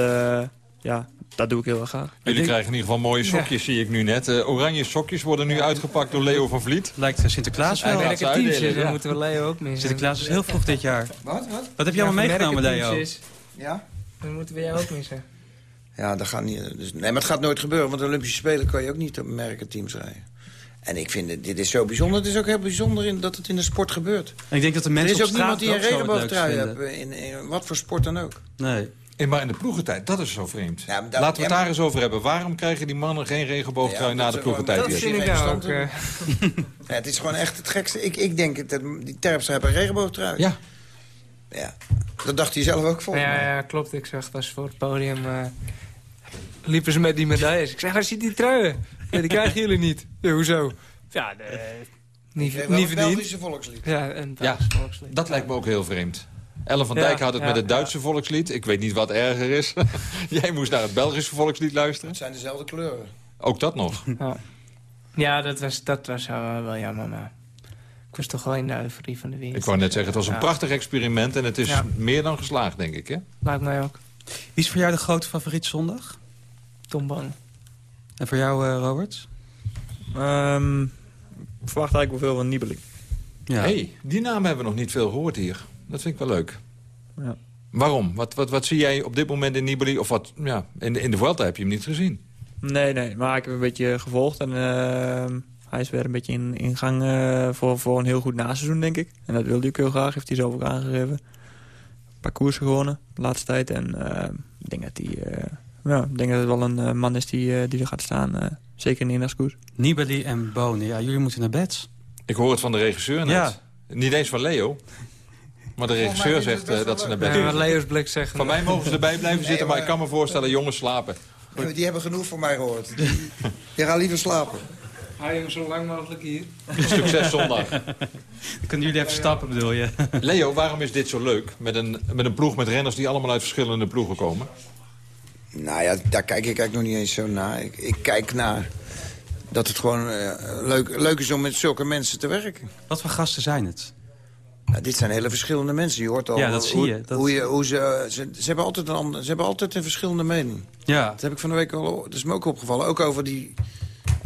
ja, dat doe ik heel erg graag. Jullie denk... krijgen in ieder geval mooie sokjes, ja. zie ik nu net. oranje sokjes worden nu uitgepakt door Leo van Vliet. Lijkt Sinterklaas wel. Ja, ja, teams, dan moeten we Leo ook missen. Sinterklaas is heel vroeg dit jaar. Wat? Wat, wat heb je allemaal meegenomen, Leo? Ja? Dan moeten we jou ook missen. Ja, dat gaat niet. Dus, nee, maar het gaat nooit gebeuren, want de Olympische Spelen kan je ook niet op merkenteams rijden. En ik vind, dit is zo bijzonder. Het is ook heel bijzonder in, dat het in de sport gebeurt. En ik denk dat de mensen er is ook niemand die een regenboogtrui heeft. In, in wat voor sport dan ook. Nee. Eh, maar in de ploegentijd, dat is zo vreemd. dat- Laten we het ja, daar eens over hebben. Waarom krijgen die mannen geen regenboogtrui Ja, na de ploegentijd? dat vind ik ook, Ja, het is gewoon echt het gekste. Ik, ik denk, dat die Terpstra heeft een regenboogtrui. Ja. Ja, dat dacht hij zelf ook volgens Ja, mij. ja, klopt. Ik zag dat ze voor het podium... eh, liepen ze met die medailles. Ik zeg, waar zit die truien? Ja, die krijgen jullie niet. Ja, hoezo? Ja, de, niet, kreeg wel niet een verdiend. Belgische volkslied. Ja, een Ja, volkslied. dat lijkt me ook heel vreemd. Ellen van Ja, Dijk had het ja, met het ja. Duitse volkslied. Ik weet niet wat erger is. Jij moest naar het Belgische volkslied luisteren. Het zijn dezelfde kleuren. Ook dat nog. Ja, ja dat was, dat was wel, wel jammer, maar... Ik was toch wel in de euforie van de winst. Ik wou net zeggen, het was een Ja, prachtig experiment... en het is Ja. meer dan geslaagd, denk ik. Hè? Lijkt mij ook. Wie is voor jou de grote favoriet zondag? Tom Bang. En voor jou, eh, Robert? Ehm, ik verwacht eigenlijk wel veel van Nibali. Ja. hey, die naam hebben we nog niet veel gehoord hier. Dat vind ik wel leuk. Ja. Waarom? Wat, wat, wat zie jij op dit moment in Nibali? Of wat, ja, in, de, in de Vuelta heb je hem niet gezien. Nee, nee, maar ik heb hem een beetje gevolgd. En ehm, hij is weer een beetje in, in gang eh, voor, voor een heel goed naseizoen, denk ik. En dat wilde ook heel graag, heeft hij zelf ook aangegeven. Een paar koersen gewonnen de laatste tijd. En ehm, ik denk dat hij... ja, ik denk dat het wel een eh, man is die, eh, die er gaat staan. eh, zeker in de eendagskoers. Nibali en Bonen. Ja, jullie moeten naar bed. Ik hoor het van de regisseur net. Ja. Niet eens van Leo. Maar de regisseur zegt eh, dat ze naar bed Ja, maar Leo's blik zegt... Van mij mogen ze erbij blijven zitten, maar ik kan me voorstellen, jongens slapen. Nee, die hebben genoeg voor mij gehoord. Die, die gaan liever slapen. Hou je hem zo lang mogelijk hier. Succes zondag. Dan kunnen jullie even stappen, bedoel je? Leo, waarom is dit zo leuk? Met een, met een ploeg met renners die allemaal uit verschillende ploegen komen. Nou ja, daar kijk ik eigenlijk nog niet eens zo naar. Ik, ik kijk naar dat het gewoon eh, leuk, leuk is om met zulke mensen te werken. Wat voor gasten zijn het? Nou, dit zijn hele verschillende mensen. Je hoort al Ja, dat zie hoe, je. Dat- Hoe je hoe ze, ze, ze, hebben altijd een ander, ze hebben altijd een verschillende mening. Ja. Dat heb ik van de week al... Dat is me ook opgevallen. Ook over die,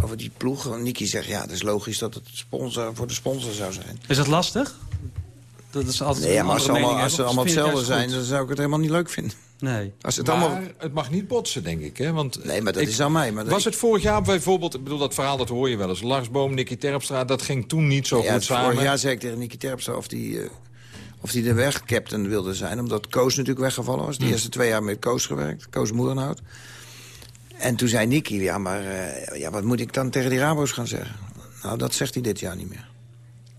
over die ploeg. Niki zegt, ja, het is logisch dat het sponsor, voor de sponsor zou zijn. Is dat lastig? Dat is altijd Nee, een maar als allemaal, als ze allemaal hetzelfde zijn... dan zou ik het helemaal niet leuk vinden. Nee. Als het maar allemaal... het mag niet botsen, denk ik. Hè? Want Nee, maar dat ik- is aan mij. Maar Was het vorig jaar bijvoorbeeld, ik bedoel dat verhaal dat hoor je wel eens... Lars Boom, Nicky Terpstra, dat ging toen niet zo ja, goed Vorig samen. jaar zei ik tegen Nicky Terpstra of die, eh, of die de wegcaptain wilde zijn. Omdat Koos natuurlijk weggevallen was. Die Hm. eerste twee jaar met Koos gewerkt. Koos Moerenhout. En toen zei Nicky, ja, maar eh, ja, wat moet ik dan tegen die Rabo's gaan zeggen? Nou, dat zegt hij dit jaar niet meer.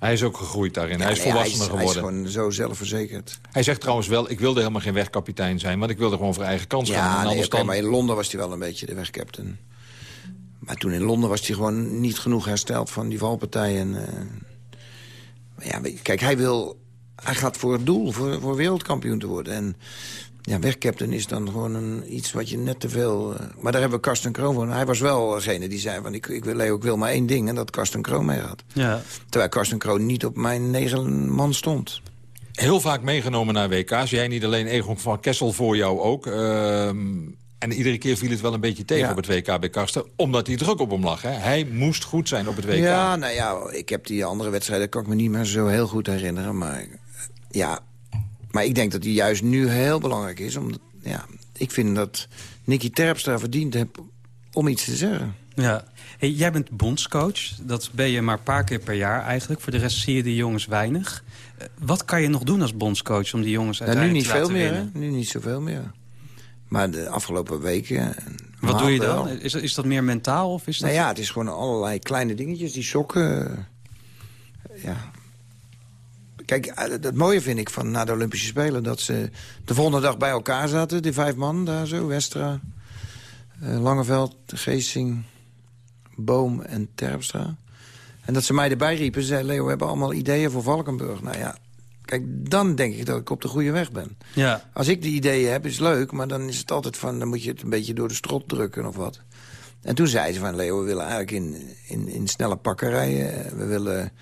Hij is ook gegroeid daarin, hij is Ja, nee, volwassener hij is, geworden. Hij is gewoon zo zelfverzekerd. Hij zegt trouwens wel, ik wilde helemaal geen wegkapitein zijn... want ik wilde gewoon voor eigen kans gaan. En Ja, nee, maar in Londen was hij wel een beetje de wegcaptain. Maar toen in Londen was hij gewoon niet genoeg hersteld van die valpartij. En, eh, maar ja, kijk, hij wil... Hij gaat voor het doel, voor, voor wereldkampioen te worden. En ja, wegcaptain is dan gewoon een, iets wat je net te veel... eh, maar daar hebben we Karsten Kroon voor. Hij was wel degene die zei van, ik, ik, wil, Leo, ik wil maar één ding. En dat Karsten Kroon mee had. Ja. Terwijl Karsten Kroon niet op mijn negen man stond. Heel vaak meegenomen naar WK's. Jij niet alleen, Egon van Kessel voor jou ook. Ehm, en iedere keer viel het wel een beetje tegen Ja. op het WK bij Karsten. Omdat hij druk op hem lag. Hè? Hij moest goed zijn op het WK. Ja, nou ja, ik heb die andere wedstrijden... kan ik me niet meer zo heel goed herinneren. Maar ja, maar ik denk dat die juist nu heel belangrijk is. Omdat, ja, ik vind dat Nicky Terpstra verdiend heeft om iets te zeggen. Ja. Hey, jij bent bondscoach. Dat ben je maar een paar keer per jaar eigenlijk. Voor de rest zie je die jongens weinig. Eh, wat kan je nog doen als bondscoach om die jongens Nou, nu uiteindelijk niet te veel laten meer, hè? Nu niet zoveel meer. Maar de afgelopen weken... Wat doe je dan? Is, dat- is dat meer mentaal? Of is dat... Nou ja, het is gewoon allerlei kleine dingetjes. Die sokken... eh, ja. Kijk, eh, het mooie vind ik van na de Olympische Spelen... dat ze de volgende dag bij elkaar zaten, die vijf man daar zo. Westra, eh, Langeveld, Geesing, Boom en Terpstra. En dat ze mij erbij riepen. Ze zeiden, Leo, we hebben allemaal ideeën voor Valkenburg. Nou ja, kijk, dan denk ik dat ik op de goede weg ben. Ja. Als ik die ideeën heb, is leuk, maar dan is het altijd van... dan moet je het een beetje door de strot drukken of wat. En toen zei ze van, Leo, we willen eigenlijk in, in, in snelle pakkerijen... eh, we willen...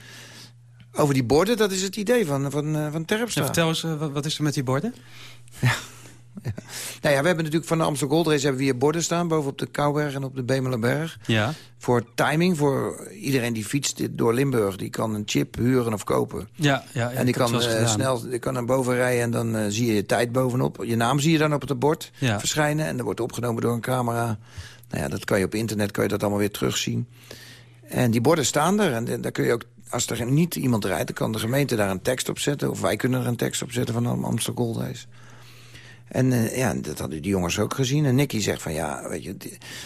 Over die borden, dat is het idee van, van, eh, van Terpstra. Ja, vertel eens, eh, wat, is er met die borden? Nou ja, we hebben natuurlijk van de Amstel Gold Race... hebben we hier borden staan, boven op de Kouberg en op de Bemelenberg. Ja. Voor timing, voor iedereen die fietst door Limburg... die kan een chip huren of kopen. Ja, ja, ja en die kan eh, snel die kan naar boven rijden en dan zie je je tijd bovenop. Je naam zie je dan op het bord Ja. verschijnen. En dat wordt opgenomen door een camera. Nou ja, dat kan je op internet kan je dat allemaal weer terugzien. En die borden staan er. En daar kun je ook, als er niet iemand rijdt... dan kan de gemeente daar een tekst op zetten. Of wij kunnen er een tekst op zetten van Amsterdam Gold Race. En uh, ja, dat hadden die jongens ook gezien. En Nicky zegt van ja, weet je...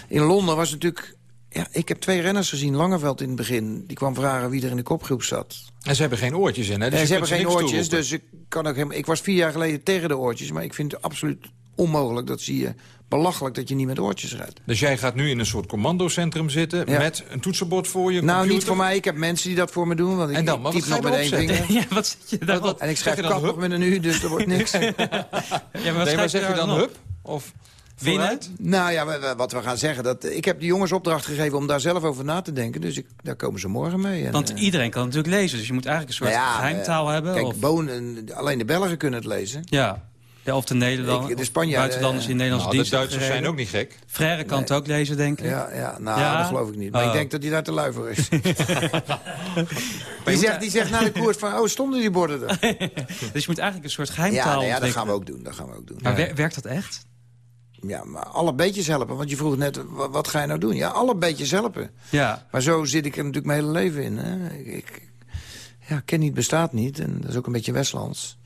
In Londen was natuurlijk... Ja, ik heb twee renners gezien, Langeveld in het begin. Die kwam vragen wie er in de kopgroep zat. En ze hebben geen oortjes in, hè? Dus en ze hebben geen oortjes, dus ik, kan ook helemaal, ik was vier jaar geleden tegen de oortjes... maar ik vind het absoluut onmogelijk, dat zie je belachelijk dat je niet met oortjes rijdt. Dus jij gaat nu in een soort commandocentrum zitten... met een toetsenbord voor je Nou, computer? niet voor mij. Ik heb mensen die dat voor me doen. Want ik, en dan, maar typ nog met één vinger. ja, wat zit je daar? Wat, en ik schrijf kap nog met een u, dus er wordt niks. ja, maar, nee, maar zeg je dan hup? Of winnen? Nou ja, wat we gaan zeggen. Dat, ik heb de jongens opdracht gegeven om daar zelf over na te denken. Dus ik, daar komen ze morgen mee. En, Want iedereen kan natuurlijk lezen. Dus je moet eigenlijk een soort nou ja, geheimtaal hebben. Kijk, of... Bonen, alleen de Belgen kunnen het lezen. Ja. Ja, of de Nederlanders, ik, de Spanjaarden, buitenlanders in Nederlandse nou, dienst. De Duitsers zijn ook niet gek. Frère kan nee. het ook lezen, denk ik. Ja, ja nou, ja. dat geloof ik niet. Maar oh. ik denk dat hij daar te lui voor is. die, zegt, die zegt na de koers van, oh, stonden die borden er? dus je moet eigenlijk een soort geheimtaal Ja, nou ja dat gaan we ook doen. Dat gaan we ook doen. Maar ja. werkt dat echt? Ja, maar alle beetjes helpen. Want je vroeg net, wat, wat ga je nou doen? Ja, alle beetjes helpen. Ja. Maar zo zit ik er natuurlijk mijn hele leven in. Hè. Ik, ik, ja, ken niet bestaat niet. En dat is ook een beetje Westlands.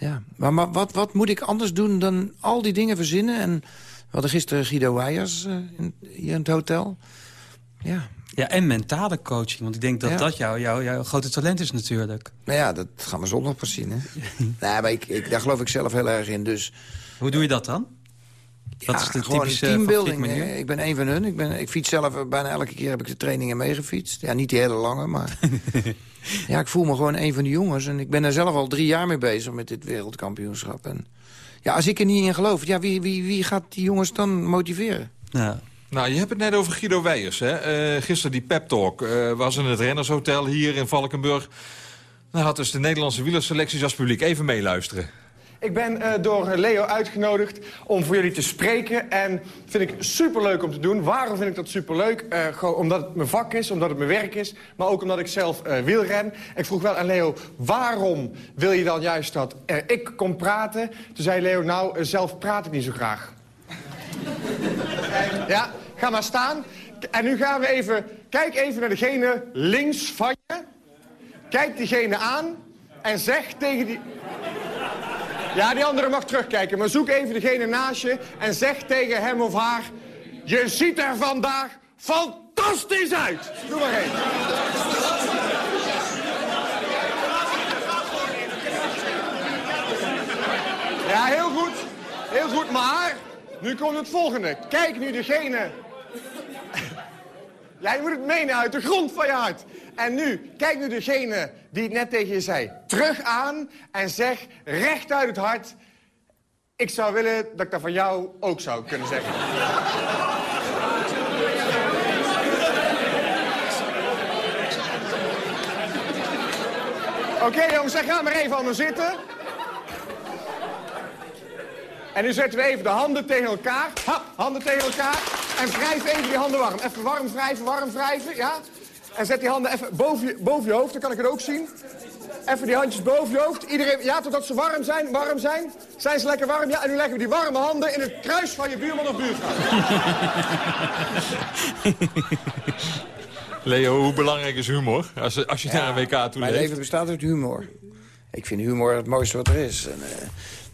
Ja, maar, maar wat, wat moet ik anders doen dan al die dingen verzinnen? En we hadden gisteren Guido Weijers uh, in, hier in het hotel. Ja. ja, en mentale coaching. Want ik denk dat ja. dat jouw jou, jou grote talent is natuurlijk. Nou ja, dat gaan we zondag pas zien. Hè? nee, maar ik, ik, daar geloof ik zelf heel erg in. Dus, Hoe doe je dat dan? Dat ja, is de gewoon typische teambuilding. Ik ben een van hun. Ik, ben, ik fiets zelf bijna elke keer heb ik de trainingen meegefietst. Ja, niet die hele lange, maar... ja, ik voel me gewoon een van die jongens. En ik ben er zelf al drie jaar mee bezig met dit wereldkampioenschap. En ja, als ik er niet in geloof, ja, wie, wie, wie gaat die jongens dan motiveren? Ja. Nou, je hebt het net over Guido Weijers. Hè? Uh, gisteren die pep talk uh, was in het Rennershotel hier in Valkenburg. Dan had dus de Nederlandse wielerselecties als publiek even meeluisteren. Ik ben uh, door Leo uitgenodigd om voor jullie te spreken. En vind ik superleuk om te doen. Waarom vind ik dat superleuk? Uh, gewoon omdat het mijn vak is, omdat het mijn werk is. Maar ook omdat ik zelf uh, wielren. Ik vroeg wel aan Leo, waarom wil je dan juist dat ik kom praten? Toen zei Leo, nou, zelf praat ik niet zo graag. ja, ga maar staan. En nu gaan we even... Kijk even naar degene links van je. Kijk diegene aan. En zeg tegen die... Ja, die andere mag terugkijken, maar zoek even degene naast je en zeg tegen hem of haar... Je ziet er vandaag fantastisch uit! Doe maar even. Ja, heel goed. Heel goed, maar nu komt het volgende. Kijk nu degene... Jij moet het menen uit de grond van je hart. En nu, kijk nu degene die het net tegen je zei. Terug aan en zeg recht uit het hart... Ik zou willen dat ik dat van jou ook zou kunnen zeggen. Oké jongens, dan gaan maar even anders zitten. En nu zetten we even de handen tegen elkaar. Ha, handen tegen elkaar. En wrijf even die handen warm. Even warm wrijven, warm wrijven, ja? En zet die handen even boven je, boven je hoofd, dan kan ik het ook zien. Even die handjes boven je hoofd. Iedereen, ja, totdat ze warm zijn, warm zijn. Zijn ze lekker warm? Ja, en nu leggen we die warme handen in het kruis van je buurman of buurvrouw. Leo, hoe belangrijk is humor als, als je ja, naar een WK toe Mijn leven bestaat uit humor. Ik vind humor het mooiste wat er is. En, uh,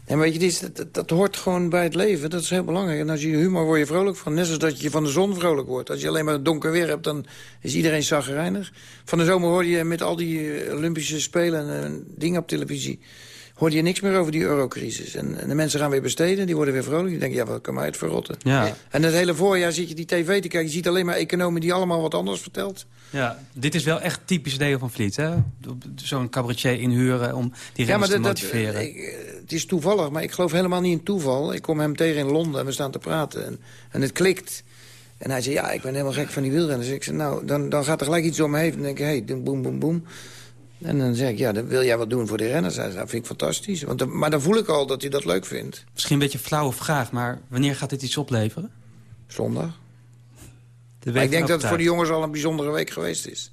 en weet je, dat, dat, hoort gewoon bij het leven. Dat is heel belangrijk. En als je humor word je vrolijk van. Net zoals dat je van de zon vrolijk wordt. Als je alleen maar donker weer hebt, dan is iedereen zagrijnig. Van de zomer hoorde je met al die Olympische Spelen en uh, dingen op televisie... hoorde je niks meer over die eurocrisis. En, en, de mensen gaan weer besteden, die worden weer vrolijk. Die denken, ja, wat kan mij het verrotten? Ja. En het hele voorjaar zit je die tv te kijken. Je ziet alleen maar economen die allemaal wat anders vertelt. Ja, dit is wel echt typisch Leo van Vliet, hè? Zo'n cabaretier inhuren om die ja, maar te motiveren. Dat, ik, het is toevallig, maar ik geloof helemaal niet in toeval. Ik kom hem tegen in Londen en we staan te praten. En, en het klikt. En hij zei, ja, ik ben helemaal gek van die wielrenners. Ik zei, nou, dan, dan gaat er gelijk iets om me heen. Dan denk ik, hé, hey, boem, boem, boem. En dan zeg ik, ja, dan wil jij wat doen voor de renners. Hij zei, dat vind ik fantastisch. Want maar dan voel ik al dat hij dat leuk vindt. Misschien een beetje flauwe vraag, maar wanneer gaat dit iets opleveren? Zondag. Maar ik denk dat het voor de jongens al een bijzondere week geweest is.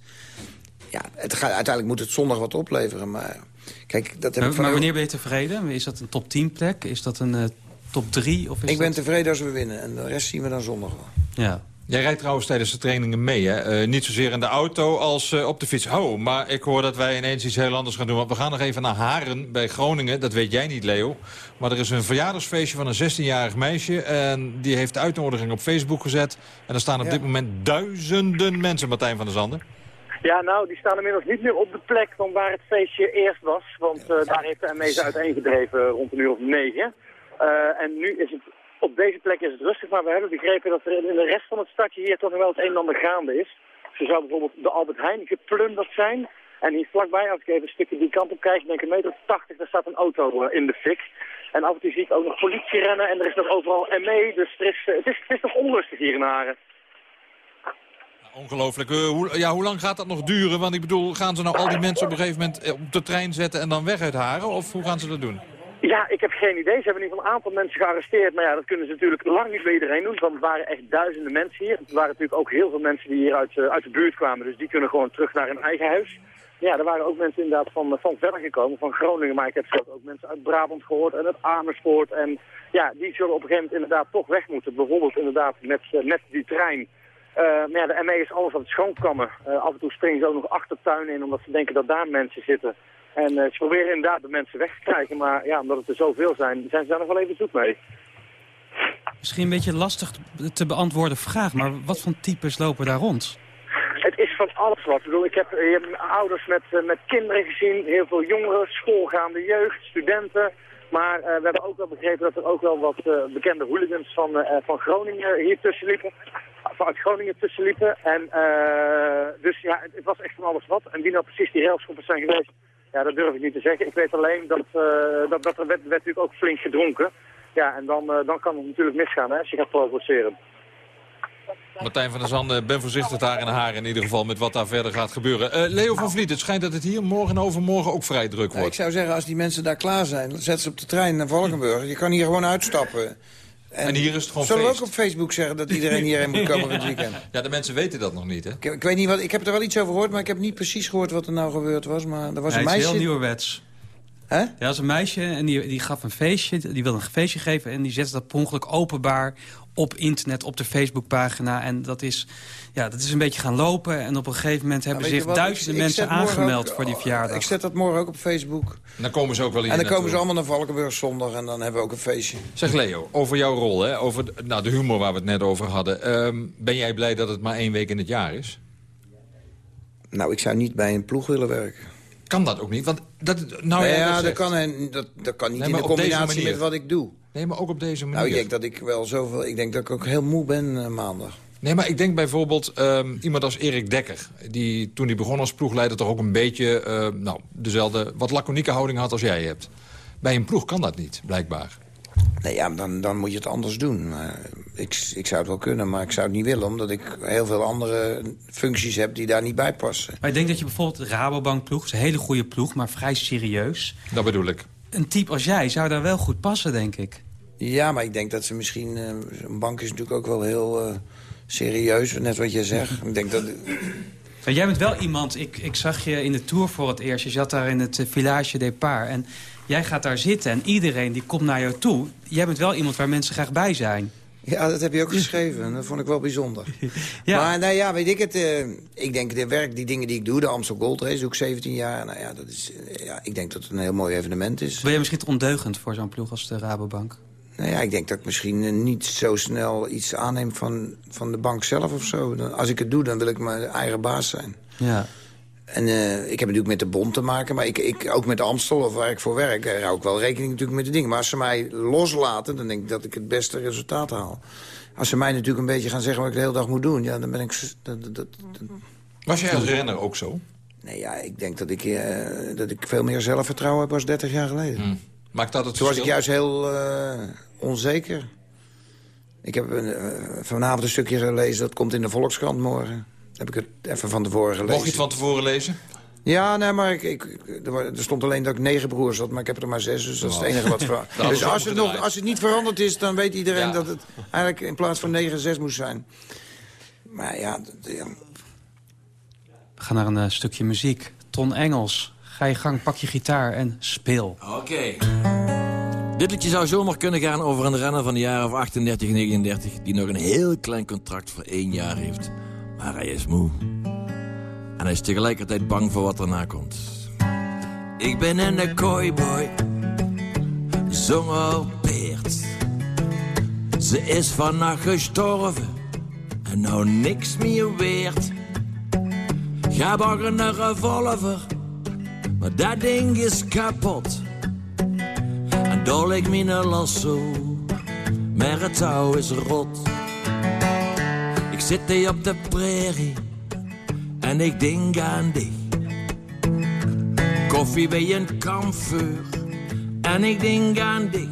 Ja, het gaat, uiteindelijk moet het zondag wat opleveren, maar... Kijk, dat heb maar, ik maar wanneer ben je tevreden? Is dat een top 10 plek? Is dat een uh, top 3? Of is ik ben dat... tevreden als we winnen en de rest zien we dan zondag wel. Ja. Jij rijdt trouwens tijdens de trainingen mee, hè? Eh, niet zozeer in de auto als eh, op de fiets. Oh, maar ik hoor dat wij ineens iets heel anders gaan doen. Want we gaan nog even naar Haren bij Groningen. Dat weet jij niet, Leo. Maar er is een verjaardagsfeestje van een 16-jarig meisje. En die heeft de uitnodiging op Facebook gezet. En er staan op dit moment duizenden mensen, Martijn van der Zanden. Ja, nou, die staan inmiddels niet meer op de plek van waar het feestje eerst was. Want uh, daar heeft de ME ze uiteengedreven rond een uur of negen. En nu is het op deze plek is het rustig, maar we hebben begrepen dat er in de rest van het stadje hier toch nog wel het een en ander gaande is. Zo zou bijvoorbeeld de Albert Heijn geplunderd zijn. En hier vlakbij, als ik even een stukje die kant op kijk, denk ik een meter of 80, daar staat een auto in de fik. En af en toe zie ik ook nog politie rennen en er is nog overal ME, dus is, het, is, het is nog onrustig hier in Haren. Ongelooflijk. Uh, hoe, ja, hoe lang gaat dat nog duren? Want ik bedoel, gaan ze nou al die mensen op een gegeven moment op de trein zetten en dan weg uit Haren? Of hoe gaan ze dat doen? Ja, ik heb geen idee. Ze hebben in ieder geval een aantal mensen gearresteerd. Maar ja, dat kunnen ze natuurlijk lang niet bij iedereen doen. Want het waren echt duizenden mensen hier. Er waren natuurlijk ook heel veel mensen die hier uit, uh, uit de buurt kwamen. Dus die kunnen gewoon terug naar hun eigen huis. Ja, er waren ook mensen inderdaad van, van verder gekomen, van Groningen. Maar ik heb zelf ook mensen uit Brabant gehoord en uit Amersfoort. En ja, die zullen op een gegeven moment inderdaad toch weg moeten. Bijvoorbeeld inderdaad met, uh, met die trein. Uh, maar ja, de ME is alles aan het schoonkammen. af en toe springen ze ook nog achtertuinen in omdat ze denken dat daar mensen zitten. En uh, ze proberen inderdaad de mensen weg te krijgen. Maar ja, omdat het er zoveel zijn, zijn ze daar nog wel even zoek mee. Misschien een beetje lastig te beantwoorden vraag, maar wat voor types lopen daar rond? Het is van alles wat. Ik bedoel, ik heb, je hebt ouders met, uh, met kinderen gezien, heel veel jongeren, schoolgaande jeugd, studenten. Maar uh, we hebben ook wel begrepen dat er ook wel wat bekende hooligans van, van Groningen hier tussen liepen. Vanuit Groningen tussen liepen. En dus ja, het, het was echt van alles wat. En wie nou precies die railschoppers zijn geweest, ja, dat durf ik niet te zeggen. Ik weet alleen dat, uh, dat, dat er werd, werd, natuurlijk ook flink gedronken. Ja, en dan, uh, dan kan het natuurlijk misgaan hè, als je gaat provoceren. Martijn van der Zanden, ben voorzichtig daar in haar in ieder geval met wat daar verder gaat gebeuren. Uh, Leo van Vliet, het schijnt dat het hier morgen en overmorgen ook vrij druk wordt. Ja, ik zou zeggen, als die mensen daar klaar zijn, zet ze op de trein naar Valkenburg. Je kan hier gewoon uitstappen. En, en, hier is het gewoon Zullen feest. we ook op Facebook zeggen dat iedereen hierheen moet komen het weekend? Ja, de mensen weten dat nog niet, hè? Ik, ik, weet niet wat, ik heb er wel iets over gehoord, maar ik heb niet precies gehoord wat er nou gebeurd was. Maar er was ja, een meisje... Het is heel nieuwerwets. Hè? Ja, dat was een meisje en die, die gaf een feestje, die wilde een feestje geven... en die zette dat per ongeluk openbaar op internet, op de Facebookpagina. En dat is, ja, dat is een beetje gaan lopen. En op een gegeven moment hebben zich duizenden ik, mensen aangemeld ook, voor die verjaardag. Ik zet dat morgen ook op Facebook. En dan komen ze ook wel hier En dan komen ze allemaal naar Valkenburg zondag en dan hebben we ook een feestje. Zeg Leo, over jouw rol, hè? over nou, de humor waar we het net over hadden. Um, ben jij blij dat het maar één week in het jaar is? Nou, ik zou niet bij een ploeg willen werken. Kan dat ook niet? Want dat, nou nee, ja, dat, dat, kan, en dat, dat kan niet Nee, in de combinatie met wat ik doe. Nee, maar ook op deze manier. Nou, ik denk dat ik wel zoveel... Ik denk dat ik ook heel moe ben uh, maandag. Nee, maar ik denk bijvoorbeeld um, iemand als Erik Dekker... die toen hij begon als ploegleider toch ook een beetje... Uh, nou, dezelfde, wat laconieke houding had als jij hebt. Bij een ploeg kan dat niet, blijkbaar. Nee, ja, dan, dan moet je het anders doen. Uh, ik, ik zou het wel kunnen, maar ik zou het niet willen... omdat ik heel veel andere functies heb die daar niet bij passen. Maar ik denk dat je bijvoorbeeld de Rabobank-ploeg... is een hele goede ploeg, maar vrij serieus. Dat bedoel ik. Een type als jij zou daar wel goed passen, denk ik. Ja, maar ik denk dat ze misschien... Uh, een bank is natuurlijk ook wel heel uh, serieus, net wat je zegt. ik denk dat... Maar jij bent wel iemand... Ik, ik zag je in de Tour voor het eerst. Je zat daar in het uh, Village Depart. En jij gaat daar zitten en iedereen die komt naar jou toe. Jij bent wel iemand waar mensen graag bij zijn. Ja, dat heb je ook geschreven. Dat vond ik wel bijzonder. ja. Maar nou ja, weet ik het. Uh, ik denk de werk, die dingen die ik doe, de Amstel Gold Race, doe ik 17 jaar. Nou ja, dat is, ja, ik denk dat het een heel mooi evenement is. Ben je misschien ondeugend voor zo'n ploeg als de Rabobank? Nou ja, ik denk dat ik misschien uh, niet zo snel iets aanneem van, van de bank zelf of zo. Dan, als ik het doe, dan wil ik mijn eigen baas zijn. Ja. En uh, ik heb natuurlijk met de bond te maken, maar ik, ik, ook met de Amstel of waar ik voor werk... daar hou ik wel rekening natuurlijk met de dingen. Maar als ze mij loslaten, dan denk ik dat ik het beste resultaat haal. Als ze mij natuurlijk een beetje gaan zeggen wat ik de hele dag moet doen... ja, dan ben ik... Dat, dat, dat, Was jij als renner ook zo? Nee, ja, ik denk dat ik, uh, dat ik veel meer zelfvertrouwen heb als 30 jaar geleden. Hmm. Maakt dat het Toen was ik juist heel uh, onzeker. Ik heb uh, vanavond een stukje gelezen, dat komt in de Volkskrant morgen. Heb ik het even van tevoren gelezen. Mocht je het van tevoren lezen? Ja, nee, maar ik, ik, er stond alleen dat ik negen broers had, maar ik heb er maar zes, dus dat is het enige wat veranderd. dus als het, nog, als het niet veranderd is, dan weet iedereen ja. dat het eigenlijk in plaats van negen zes moest zijn. Maar ja, ja. We gaan naar een uh, stukje muziek. Ton Engels, ga je gang, pak je gitaar en speel. Oké. Dit liedje zou zomaar kunnen gaan over een renner van de jaren of 38, 39... die nog een heel klein contract voor één jaar heeft. Maar hij is moe. En hij is tegelijkertijd bang voor wat erna komt. Ik ben de kooiboy, zong Beert. Ze is vannacht gestorven en nou niks meer weert. Ga bagger een revolver, dat ding is kapot. En dol ik mijn lasso, maar het touw is rot. Ik zit hier op de prairie en ik denk aan dich. Koffie bij een kampvuur en ik denk aan dich.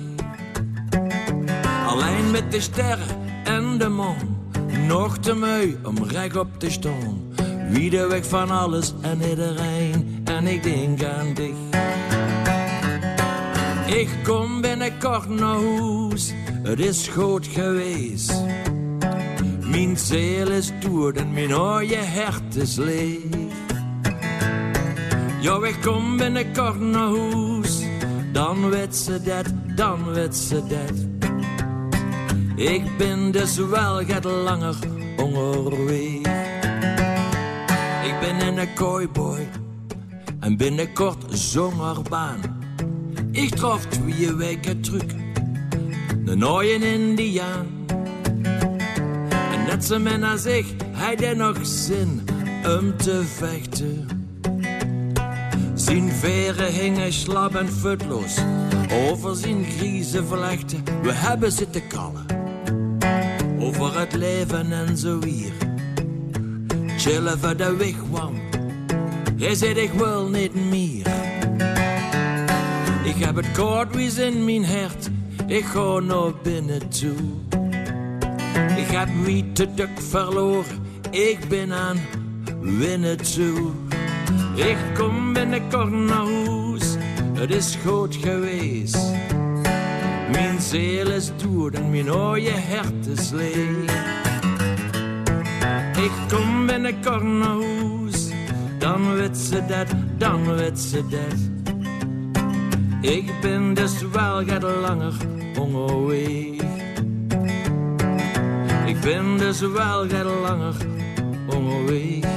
Alleen met de sterren en de maan, nog te mooi om recht op te staan. Wie de weg van alles en iedereen en ik denk aan dich. Ik kom binnenkort naar huis, het is goed geweest. Mijn ziel is dood en mijn mooie hart is leeg. Ja, ik kom binnenkort naar huis, dan weet ze dat, dan weet ze dat. Ik ben dus wel gaat langer onderweg. Ik ben een kooiboy en binnenkort zongerbaan. Ik trof twee weken terug, de nooie Indiaan. En net zo men als ik, hij er nog zin om te vechten. Zijn veren hingen slap en futloos over zijn griezen vlechten. We hebben zitten kallen over het leven en zo weer. Chillen voor de wigwam, hij zegt ik wil niet meer. Ik heb het koordwies in mijn hart, ik ga naar binnen toe. Ik heb wie te duk verloren, ik ben aan winnen toe. Ik kom binnenkort naar huis, het is goed geweest. Mijn ziel is dood en mijn mooie hart is leeg. Ik kom binnenkort naar huis, dan weet ze dat, dan weet ze dat. Ik ben dus wel gaat langer onderweg. Ik ben dus wel gaat langer onderweg.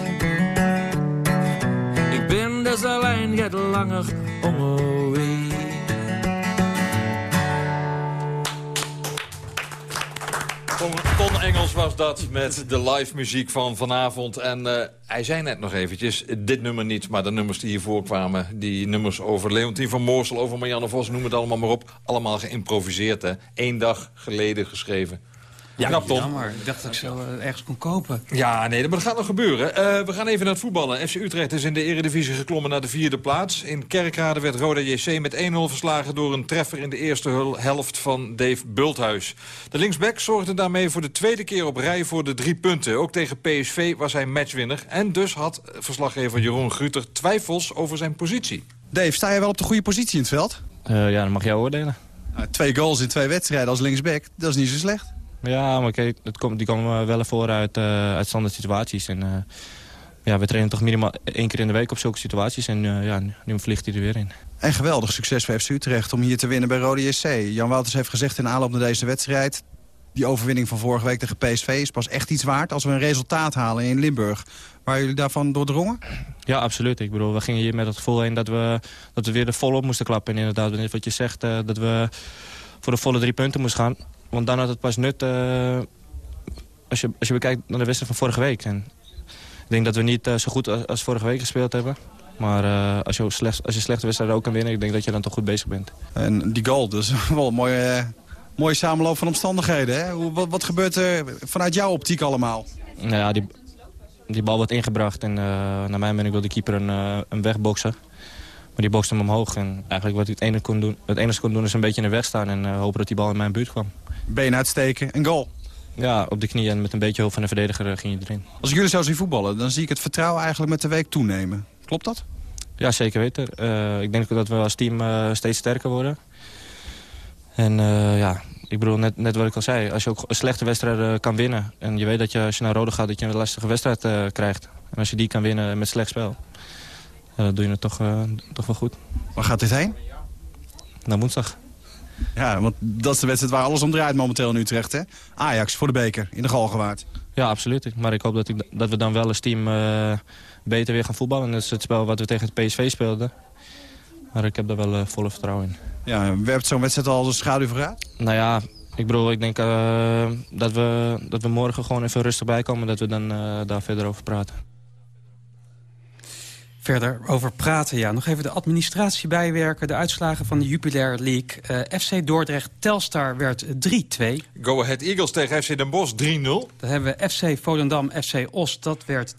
Ik ben dus alleen gaat langer onderweg. Ton, Engels was dat met de live muziek van vanavond. En eh, hij zei net nog eventjes, dit nummer niet, maar de nummers die hiervoor kwamen... die nummers over Leontien van Moorsel, over Marianne Vos, noem het allemaal maar op. Allemaal geïmproviseerd, hè. Eén dag geleden geschreven. Ja, Knap, jammer. Ik dacht dat ik zo eh, ergens kon kopen. Ja, nee, maar dat gaat nog gebeuren. Eh, we gaan even naar het voetballen. FC Utrecht is in de eredivisie geklommen naar de vierde plaats. In Kerkrade werd Roda JC met 1-0 verslagen... door een treffer in de eerste helft van Dave Bulthuis. De linksback zorgde daarmee voor de tweede keer op rij voor de drie punten. Ook tegen PSV was hij matchwinner. En dus had verslaggever Jeroen Gruter twijfels over zijn positie. Dave, sta je wel op de goede positie in het veld? Eh, ja, dat mag jij oordelen. Nou, twee goals in twee wedstrijden als linksback, dat is niet zo slecht. Ja, maar kijk, het komt, die komen wel voor uit, uh, uit standaard situaties. En, uh, ja, we trainen toch minimaal één keer in de week op zulke situaties. En uh, ja, nu vliegt hij er weer in. En geweldig succes voor FC Utrecht om hier te winnen bij Rode JC. Jan Wouters heeft gezegd in aanloop naar deze wedstrijd... die overwinning van vorige week tegen PSV is pas echt iets waard... als we een resultaat halen in Limburg. Waren jullie daarvan doordrongen? Ja, absoluut. Ik bedoel, we gingen hier met het gevoel heen dat we, dat we weer er volop moesten klappen. En inderdaad, wat je zegt, dat we voor de volle drie punten moesten gaan. Want dan had het pas nut uh, als, je, als je bekijkt naar de wedstrijd van vorige week. En ik denk dat we niet uh, zo goed als, als, vorige week gespeeld hebben. Maar uh, als, je slecht, als je slechte wedstrijden ook kan winnen, ik denk dat je dan toch goed bezig bent. En die goal, dus wel een mooie, mooie samenloop van omstandigheden. Hè? Hoe, wat, wat gebeurt er vanuit jouw optiek allemaal? Nou ja, die, die bal wordt ingebracht en naar mijn mening wil de keeper een, een wegboksen. Maar die bokste hem omhoog. En eigenlijk wat hij het enige kon doen, het enige kon doen is een beetje in de weg staan... en uh, hopen dat die bal in mijn buurt kwam. Been uitsteken, een goal. Ja, op de knieën en met een beetje hulp van de verdediger uh, ging je erin. Als ik jullie zou zien voetballen, dan zie ik het vertrouwen eigenlijk met de week toenemen. Klopt dat? Ja, zeker weten. Uh, ik denk dat we als team steeds sterker worden. En ja, ik bedoel, net, net wat ik al zei. Als je ook een slechte wedstrijd kan winnen... en je weet dat je als je naar Rode gaat dat je een lastige wedstrijd krijgt... en als je die kan winnen met slecht spel... Dan doe je het toch, toch wel goed. Waar gaat dit heen? Naar woensdag. Ja, want dat is de wedstrijd waar alles om draait momenteel in Utrecht, hè? Ajax voor de beker in de Galgenwaard. Ja, absoluut. Maar ik hoop dat, ik, dat we dan wel als team uh, beter weer gaan voetballen. Dat is het spel wat we tegen het PSV speelden. Maar ik heb daar wel uh, volle vertrouwen in. Ja, werpt zo'n wedstrijd al als een schaduw vooruit? Nou ja, ik bedoel, ik denk uh, dat, we, dat we morgen gewoon even rustig bijkomen... en dat we dan daar verder over praten. Verder over praten, ja. Nog even de administratie bijwerken. De uitslagen van de Jupiler League. Uh, FC Dordrecht Telstar werd 3-2. Go Ahead Eagles tegen FC Den Bosch 3-0. Dan hebben we FC Volendam FC Os, dat werd 3-1.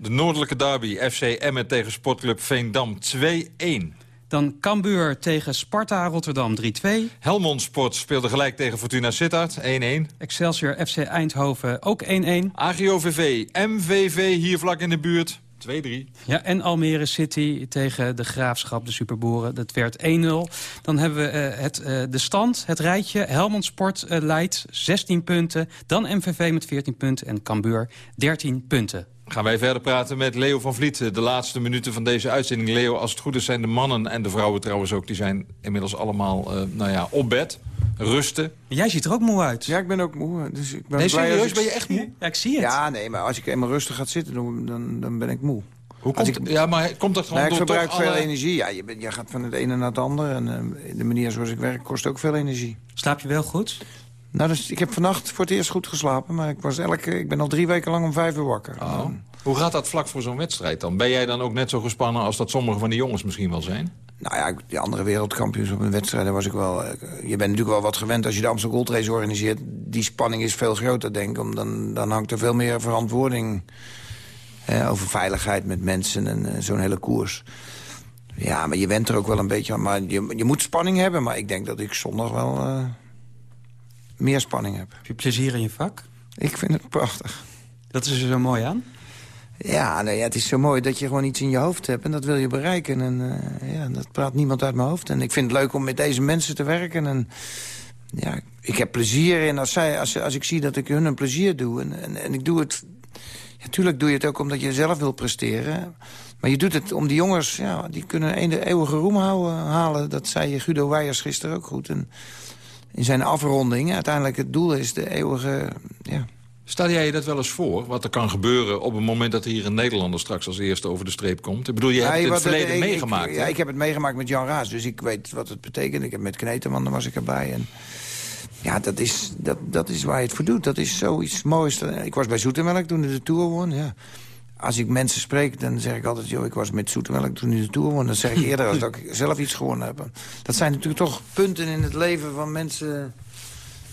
De noordelijke derby FC Emmen tegen Sportclub Veendam 2-1. Dan Cambuur tegen Sparta Rotterdam 3-2. Helmond Sport speelde gelijk tegen Fortuna Sittard 1-1. Excelsior FC Eindhoven ook 1-1. AGOVV MVV hier vlak in de buurt 2-3. Ja, en Almere City tegen de Graafschap, de Superboeren. Dat werd 1-0. Dan hebben we uh, het, uh, de stand, het rijtje. Helmond Sport uh, leidt 16 punten. Dan MVV met 14 punten en Cambuur 13 punten. Gaan wij verder praten met Leo van Vliet. De laatste minuten van deze uitzending. Leo, als het goed is zijn de mannen en de vrouwen trouwens ook... die zijn inmiddels allemaal nou ja, op bed, rusten. Jij ziet er ook moe uit. Ja, ik ben ook moe. Dus ik ben nee, blij serieus? ik... Ben je echt moe? Ja, ik zie het. Ja, nee, maar als ik eenmaal rustig ga zitten, dan, dan, dan ben ik moe. Hoe komt, ik, ja, maar komt dat gewoon nee, door ik gebruik veel alle... energie. Ja, je, bent, je gaat van het ene naar het andere. En uh, de manier zoals ik werk kost ook veel energie. Slaap je wel goed? Nou, dus, ik heb vannacht voor het eerst goed geslapen. Maar ik, was elke, ik ben al drie weken lang om vijf uur wakker. Oh. Hoe gaat dat vlak voor zo'n wedstrijd dan? Ben jij dan ook net zo gespannen als dat sommige van die jongens misschien wel zijn? Nou ja, die andere wereldkampioens op een wedstrijd, daar was ik wel... Je bent natuurlijk wel wat gewend als je de Amsterdam Gold Race organiseert. Die spanning is veel groter, denk ik. Dan, dan hangt er veel meer verantwoording eh, over veiligheid met mensen en uh, zo'n hele koers. Ja, maar je went er ook wel een beetje aan. Maar je, je moet spanning hebben, maar ik denk dat ik zondag wel uh, meer spanning heb. Heb je plezier in je vak? Ik vind het prachtig. Dat is er zo mooi aan? Ja, nee, het is zo mooi dat je gewoon iets in je hoofd hebt. En dat wil je bereiken. En uh, ja, dat praat niemand uit mijn hoofd. En ik vind het leuk om met deze mensen te werken. En ja, ik heb plezier in als, zij, als, als ik zie dat ik hun een plezier doe. En, en, en ik doe het... Natuurlijk doe je het ook omdat je zelf wil presteren. Maar je doet het om die jongens... Ja, die kunnen een de eeuwige roem houden, halen. Dat zei Guido Weijers gisteren ook goed. En in zijn afronding, uiteindelijk het doel is de eeuwige... Ja, Stel jij je dat wel eens voor, wat er kan gebeuren... op het moment dat hier een Nederlander straks als eerste over de streep komt? Ik bedoel, je hebt het verleden ik, meegemaakt. Ik, ja, ik heb het meegemaakt met Jan Raas, dus ik weet wat het betekent. Ik heb met Kneteman, was ik erbij. En ja, dat is, dat, dat is waar je het voor doet. Dat is zoiets moois. Ik was bij Zoetemelk toen hij de Tour won, ja. Als ik mensen spreek, dan zeg ik altijd... joh, ik was met Zoetemelk toen hij de Tour won. Dan zeg ik eerder als dat ik zelf iets gewonnen heb. Dat zijn natuurlijk toch punten in het leven van mensen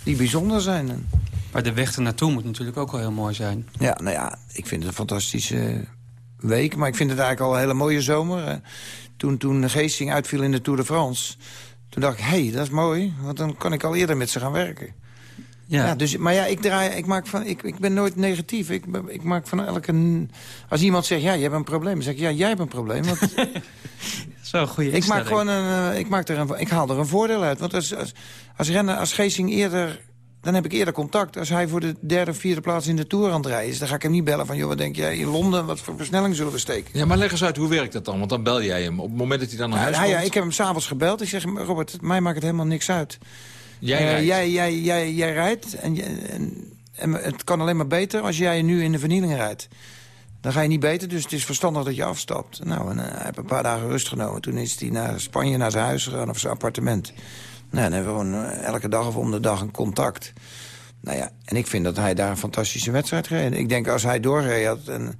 die bijzonder zijn. Maar de weg ernaartoe moet natuurlijk ook wel heel mooi zijn. Ja, nou ja, ik vind het een fantastische week. Maar ik vind het eigenlijk al een hele mooie zomer. Toen, toen Geesting uitviel in de Tour de France... toen dacht ik, hé, hey, dat is mooi. Want dan kan ik al eerder met ze gaan werken. Ja. ja. dus, maar ja, ik, draai, ik, maak van, ik, ik ben nooit negatief. Ik, ik maak van elke... Als iemand zegt, ja, je hebt een probleem. Dan zeg ik, ja, jij hebt een probleem. Want Zo, goede ik maak gewoon een, ik, maak er een, ik haal er een voordeel uit. Want als, als, als, renner, als Geesing eerder dan heb ik eerder contact. Als hij voor de derde of vierde plaats in de Tour aan het rijden is... dan ga ik hem niet bellen van, joh, wat denk jij in Londen? Wat voor versnelling zullen we steken? Ja, maar leg eens uit, hoe werkt dat dan? Want dan bel jij hem. Op het moment dat hij dan naar ja, huis nou, komt... Ja, ik heb hem s'avonds gebeld. Ik zeg, Robert, mij maakt het helemaal niks uit. Jij uh, rijdt? Jij, jij, jij, jij rijdt en, en, en, het kan alleen maar beter als jij nu in de vernieling rijdt. Dan ga je niet beter, dus het is verstandig dat je afstapt. Nou, en, uh, hij heeft een paar dagen rust genomen. Toen is hij naar Spanje, naar zijn huis gegaan of zijn appartement. Nou, dan hebben we gewoon uh, elke dag of om de dag een contact. Nou ja, en ik vind dat hij daar een fantastische wedstrijd reed. Ik denk als hij doorreed had, en,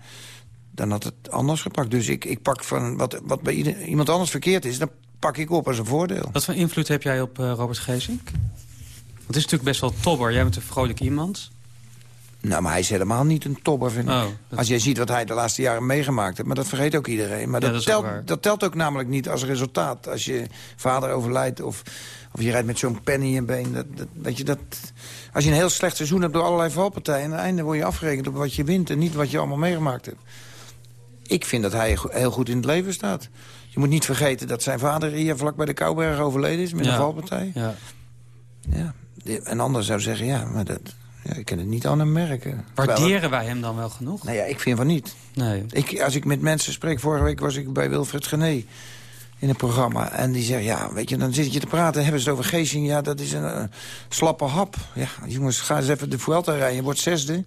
dan had het anders gepakt. Dus ik, ik pak van wat, wat bij iemand anders verkeerd is, dan pak ik op als een voordeel. Wat voor invloed heb jij op uh, Robert Geesink? Want het is natuurlijk best wel tobber. Jij bent een vrolijk iemand. Nou, maar hij is helemaal niet een topper, vind ik. Oh, Als jij ziet wat hij de laatste jaren meegemaakt heeft. Maar dat vergeet ook iedereen. Maar Ja, dat, telt, ook dat telt ook namelijk niet als resultaat. Als je vader overlijdt of, of je rijdt met zo'n pen in je been. Dat, je, dat, als je een heel slecht seizoen hebt door allerlei valpartijen... aan het einde word je afgerekend op wat je wint en niet wat je allemaal meegemaakt hebt. Ik vind dat hij heel goed in het leven staat. Je moet niet vergeten dat zijn vader hier vlak bij de Kouberg overleden is... met Ja. een valpartij. Ja. Ja. Een ander zou zeggen, ja, maar dat, ja, ik kan het niet aan hem merken. Waarderen wij hem dan wel genoeg? nou ja, ik vind van niet. Nee. Ik, als ik met mensen spreek, vorige week was ik bij Wilfred Gené. in het programma. En die zeggen, ja, weet je, dan zit je te praten, hebben ze het over Geesing. Ja, dat is een eh, slappe hap. Ja, jongens, ga eens even de Vuelta rijden, je wordt zesde.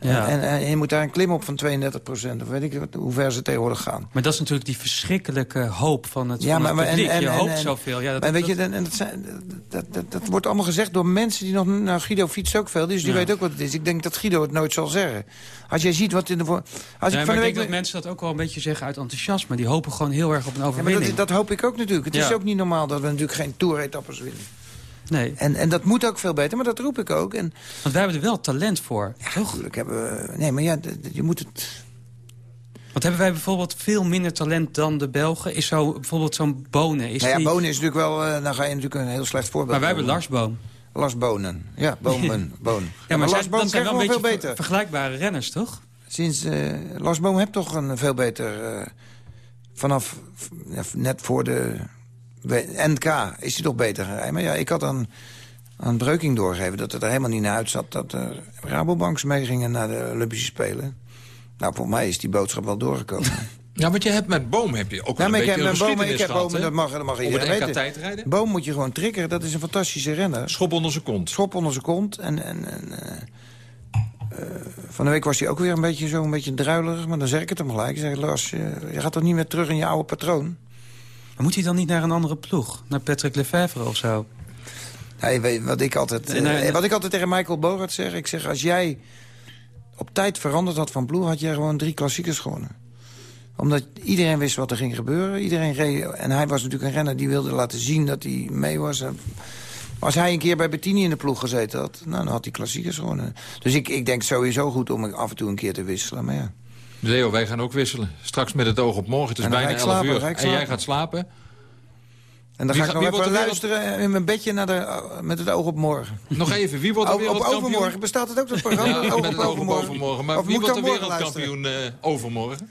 Ja. En, en je moet daar een klim op van 32 procent. Of weet ik hoe ver ze tegenwoordig gaan. Maar dat is natuurlijk die verschrikkelijke hoop van het, Ja, van maar, het maar- publiek. en, je hoopt zoveel. Ja, dat, en weet je, dat- en, en dat, zijn, dat, dat, dat wordt allemaal gezegd door mensen die nog... Nou, Guido fietst ook veel, dus die Ja. weet ook wat het is. Ik denk dat Guido het nooit zal zeggen. Als jij ziet wat in de... Als Nee, ik maar van ik de denk week... dat mensen dat ook wel een beetje zeggen uit enthousiasme. Die hopen gewoon heel erg op een Ja, maar overwinning. dat, dat hoop ik ook natuurlijk. Het is ook niet normaal dat we natuurlijk geen toeretappers winnen. Nee. En, en dat moet ook veel beter, maar dat roep ik ook. En, Want wij hebben er wel talent voor. ja, natuurlijk hebben we... Nee, maar ja, je moet het... Want hebben wij bijvoorbeeld veel minder talent dan de Belgen? Is zo bijvoorbeeld zo'n Bonen? Is nou ja, die- Bonen is natuurlijk wel... eh, dan ga je natuurlijk een heel slecht voorbeeld Maar wij hebben. Lars Boom. Lars Bonen. Ja, Bomen. Bonen. Ja, maar, Lars Boom zijn wel een veel beetje beter. ver- vergelijkbare renners, toch? Sinds eh, Lars Boom heeft toch een veel beter... eh, vanaf net voor de NK is hij toch beter gereden. Maar ja, ik had aan, aan Breuking doorgegeven dat het er helemaal niet naar uitzat... dat de Rabobanks meegingen naar de Olympische Spelen. Nou, voor mij is die boodschap wel doorgekomen. Ja, want je hebt met Boom heb je ook Ja, een maar ik beetje heb een met Boom, ik heb Boom, dat mag, dat mag iedereen weten. tijdrijden? Boom moet je gewoon triggeren, dat is een fantastische renner. Schop onder zijn kont. Schop onder zijn kont. En, en, en, eh, eh, van de week was hij ook weer een beetje zo een beetje druilerig. Maar dan zeg ik het hem gelijk. Ik zeg, Lars, je, je gaat toch niet meer terug in je oude patroon? Maar moet hij dan niet naar een andere ploeg? Naar Patrick Lefevre of zo? Wat, ik altijd, En, eh, wat ik altijd tegen Michael Bogart zeg... ik zeg, als jij op tijd veranderd had van ploeg... had jij gewoon drie klassiekers gewonnen. Omdat iedereen wist wat er ging gebeuren. Iedereen reed, en hij was natuurlijk een renner die wilde laten zien dat hij mee was. En Als hij een keer bij Bettini in de ploeg gezeten had... Nou, dan had hij klassiekers gewonnen. Dus ik, ik denk sowieso goed om af en toe een keer te wisselen. Maar ja. Leo, wij gaan ook wisselen. Straks met het oog op morgen. Het is bijna ga ik 11 slapen, uur. En jij gaat slapen. En dan Wie ga ik nog even luisteren in mijn bedje naar de, met het oog op morgen. Nog even, wie wordt de op wereldkampioen? overmorgen bestaat het ook, dat programma? Ja, Oog met op het oog op overmorgen. overmorgen. Maar Of wie wordt de wereldkampioen eh, overmorgen?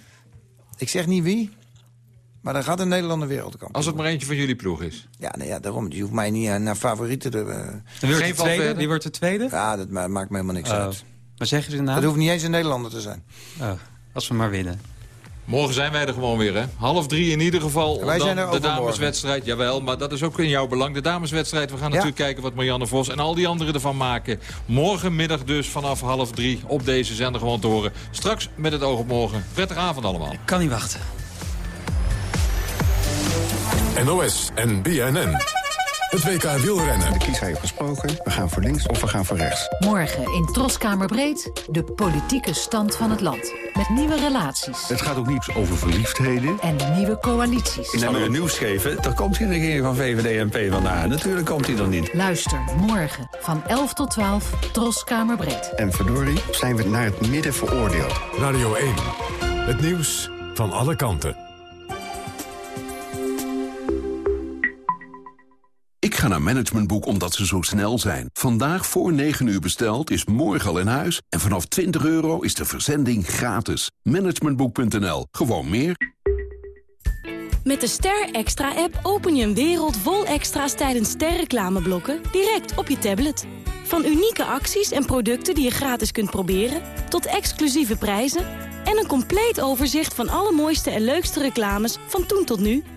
Ik zeg niet wie, maar dan gaat een Nederlander wereldkampioen. Als het maar eentje van jullie ploeg is. Ja, nou ja, daarom. Je hoeft mij niet eh, naar favorieten te... eh, Wie wordt, tweede? Wie wordt de tweede? Ja, dat ma- maakt me helemaal niks Oh. uit. Maar zeggen ze de naam? Dat hoeft niet eens een Nederlander te zijn. Oh, als we maar winnen. Morgen zijn wij er gewoon weer, hè? Half drie in ieder geval. Wij dan zijn er de dameswedstrijd. Jawel, maar dat is ook in jouw belang. De dameswedstrijd. We gaan natuurlijk kijken wat Marianne Vos en al die anderen ervan maken. Morgenmiddag dus vanaf half drie op deze zender gewoon te horen. Straks met het oog op morgen. Prettige avond allemaal. Kan niet wachten. NOS en BNN. Het WK wielrennen. De kiesrij heeft gesproken. We gaan voor links of we gaan voor rechts. Morgen in Troskamerbreed de politieke stand van het land. Met nieuwe relaties Het gaat ook niet over verliefdheden. en nieuwe coalities. En dan weer nieuws geven, dan komt geen regering van VVD en PvdA. Natuurlijk komt hij er niet. Luister morgen van 11 tot 12 Troskamerbreed. En verdorie zijn we naar het midden veroordeeld. Radio 1. Het nieuws van alle kanten. Ik ga naar Managementboek omdat ze zo snel zijn. Vandaag voor 9 uur besteld is morgen al in huis. En vanaf 20 euro is de verzending gratis. Managementboek.nl. Gewoon meer. Met de Ster Extra app open je een wereld vol extra's tijdens sterreclameblokken direct op je tablet. Van unieke acties en producten die je gratis kunt proberen, tot exclusieve prijzen en een compleet overzicht van alle mooiste en leukste reclames van toen tot nu.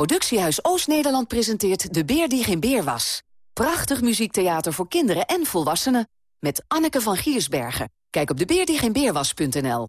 Productiehuis Oost-Nederland presenteert De Beer die geen beer was. Prachtig muziektheater voor kinderen en volwassenen. Met Anneke van Giersbergen. Kijk op debeerdiegeenbeerwas.nl.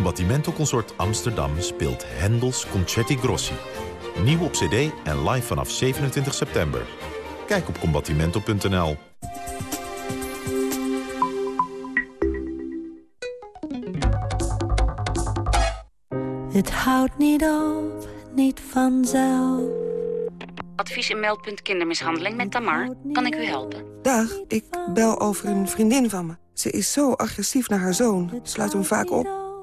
Combattimento Consort Amsterdam speelt Hendels Concerti Grossi. Nieuw op cd en live vanaf 27 september. Kijk op combattimento.nl. Het houdt niet op, niet vanzelf. Advies en meldpunt kindermishandeling met Tamar. Kan ik u helpen? Dag, ik bel over een vriendin van me. Ze is zo agressief naar haar zoon. Sluit hem vaak op.